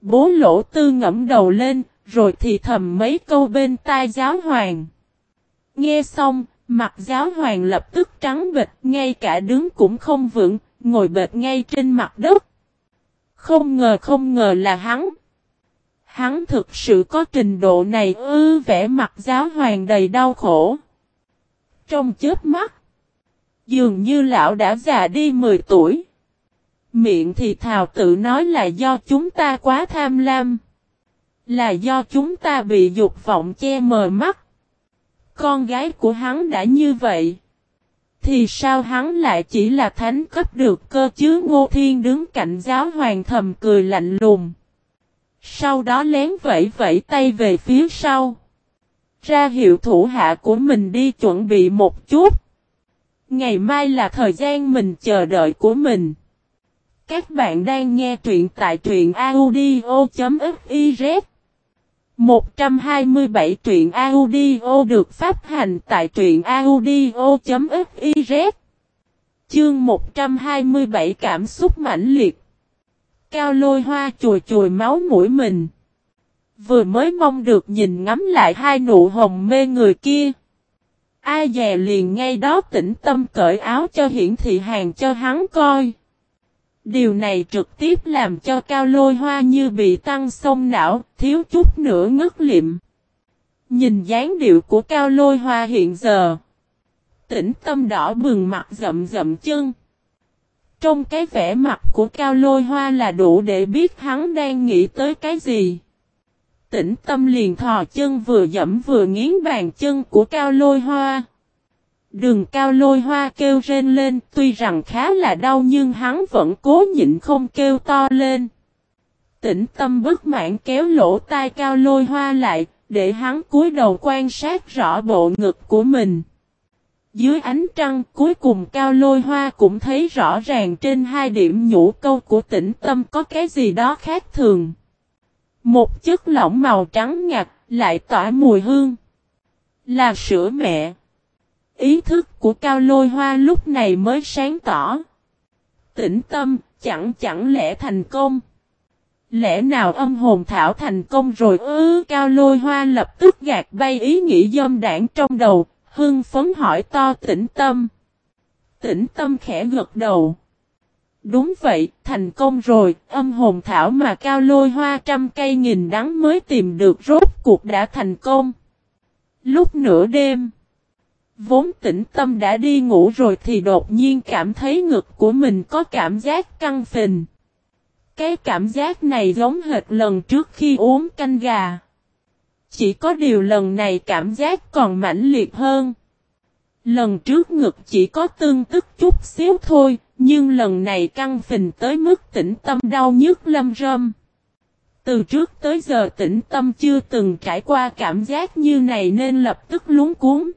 Bố lỗ tư ngẫm đầu lên, rồi thì thầm mấy câu bên tai giáo hoàng. Nghe xong, mặt giáo hoàng lập tức trắng bịch, ngay cả đứng cũng không vững, ngồi bệt ngay trên mặt đất. Không ngờ không ngờ là hắn. Hắn thực sự có trình độ này ư vẻ mặt giáo hoàng đầy đau khổ. Trong chết mắt, dường như lão đã già đi 10 tuổi. Miệng thì thào tự nói là do chúng ta quá tham lam. Là do chúng ta bị dục vọng che mờ mắt. Con gái của hắn đã như vậy. Thì sao hắn lại chỉ là thánh cấp được cơ chứ Ngô Thiên đứng cạnh giáo hoàng thầm cười lạnh lùng. Sau đó lén vẫy vẫy tay về phía sau. Ra hiệu thủ hạ của mình đi chuẩn bị một chút. Ngày mai là thời gian mình chờ đợi của mình. Các bạn đang nghe truyện tại truyện audio.fiz 127 truyện audio được phát hành tại truyện audio.fiz Chương 127 cảm xúc mãnh liệt Cao lôi hoa chùi chùi máu mũi mình Vừa mới mong được nhìn ngắm lại hai nụ hồng mê người kia Ai dè liền ngay đó tĩnh tâm cởi áo cho hiển thị hàng cho hắn coi Điều này trực tiếp làm cho cao lôi hoa như bị tăng sông não, thiếu chút nữa ngất liệm. Nhìn dáng điệu của cao lôi hoa hiện giờ. Tĩnh tâm đỏ bừng mặt rậm rậm chân. Trong cái vẻ mặt của cao lôi hoa là đủ để biết hắn đang nghĩ tới cái gì. Tĩnh tâm liền thò chân vừa dẫm vừa nghiến bàn chân của cao lôi hoa. Đường cao lôi hoa kêu rên lên, tuy rằng khá là đau nhưng hắn vẫn cố nhịn không kêu to lên. Tĩnh tâm bất mãn kéo lỗ tai cao lôi hoa lại, để hắn cúi đầu quan sát rõ bộ ngực của mình. Dưới ánh trăng cuối cùng cao lôi hoa cũng thấy rõ ràng trên hai điểm nhũ câu của tĩnh tâm có cái gì đó khác thường. Một chất lỏng màu trắng ngặt lại tỏa mùi hương. Là sữa mẹ. Ý thức của cao lôi hoa lúc này mới sáng tỏ. Tĩnh tâm, chẳng chẳng lẽ thành công. Lẽ nào âm hồn thảo thành công rồi ư cao lôi hoa lập tức gạt bay ý nghĩ dâm đảng trong đầu, hưng phấn hỏi to tĩnh tâm. Tĩnh tâm khẽ gật đầu. Đúng vậy, thành công rồi, âm hồn thảo mà cao lôi hoa trăm cây nghìn đắng mới tìm được rốt cuộc đã thành công. Lúc nửa đêm, vốn tĩnh tâm đã đi ngủ rồi thì đột nhiên cảm thấy ngực của mình có cảm giác căng phình. Cái cảm giác này giống hệt lần trước khi uống canh gà. Chỉ có điều lần này cảm giác còn mãnh liệt hơn. Lần trước ngực chỉ có tương tức chút xíu thôi, nhưng lần này căng phình tới mức tĩnh tâm đau nhức lâm râm. Từ trước tới giờ tĩnh tâm chưa từng trải qua cảm giác như này nên lập tức lúng cuốn.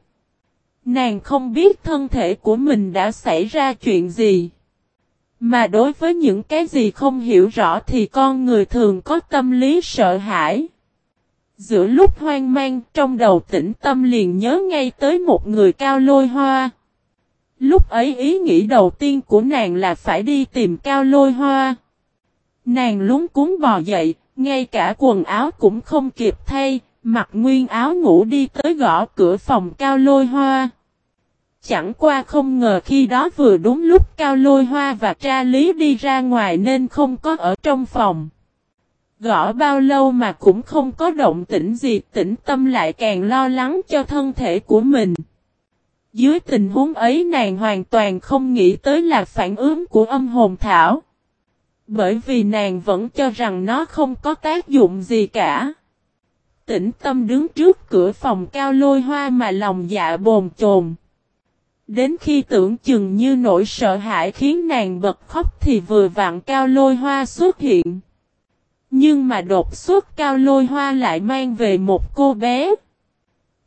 Nàng không biết thân thể của mình đã xảy ra chuyện gì. Mà đối với những cái gì không hiểu rõ thì con người thường có tâm lý sợ hãi. Giữa lúc hoang mang trong đầu tĩnh tâm liền nhớ ngay tới một người cao lôi hoa. Lúc ấy ý nghĩ đầu tiên của nàng là phải đi tìm cao lôi hoa. Nàng lúng cuốn bò dậy, ngay cả quần áo cũng không kịp thay, mặc nguyên áo ngủ đi tới gõ cửa phòng cao lôi hoa. Chẳng qua không ngờ khi đó vừa đúng lúc cao lôi hoa và tra lý đi ra ngoài nên không có ở trong phòng. Gõ bao lâu mà cũng không có động tĩnh gì, tĩnh tâm lại càng lo lắng cho thân thể của mình. Dưới tình huống ấy nàng hoàn toàn không nghĩ tới là phản ứng của âm hồn thảo. Bởi vì nàng vẫn cho rằng nó không có tác dụng gì cả. Tĩnh tâm đứng trước cửa phòng cao lôi hoa mà lòng dạ bồn chồn. Đến khi tưởng chừng như nỗi sợ hãi khiến nàng bật khóc thì vừa vặn cao lôi hoa xuất hiện. Nhưng mà đột xuất cao lôi hoa lại mang về một cô bé.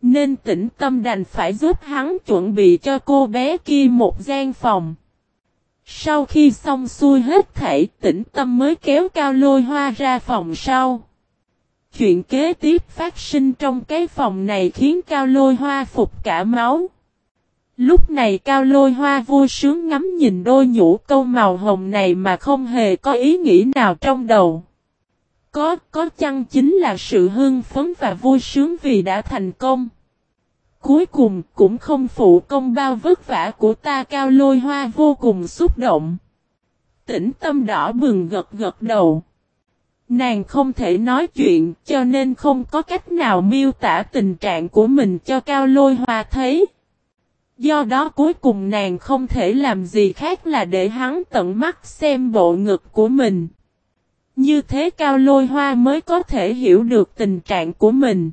Nên tĩnh tâm đành phải giúp hắn chuẩn bị cho cô bé kia một gian phòng. Sau khi xong xuôi hết thảy, tĩnh tâm mới kéo cao lôi hoa ra phòng sau. Chuyện kế tiếp phát sinh trong cái phòng này khiến cao lôi hoa phục cả máu. Lúc này cao lôi hoa vui sướng ngắm nhìn đôi nhũ câu màu hồng này mà không hề có ý nghĩ nào trong đầu. Có, có chăng chính là sự hưng phấn và vui sướng vì đã thành công. Cuối cùng cũng không phụ công bao vất vả của ta cao lôi hoa vô cùng xúc động. Tĩnh tâm đỏ bừng gật gật đầu. Nàng không thể nói chuyện cho nên không có cách nào miêu tả tình trạng của mình cho cao lôi hoa thấy. Do đó cuối cùng nàng không thể làm gì khác là để hắn tận mắt xem bộ ngực của mình. Như thế cao lôi hoa mới có thể hiểu được tình trạng của mình.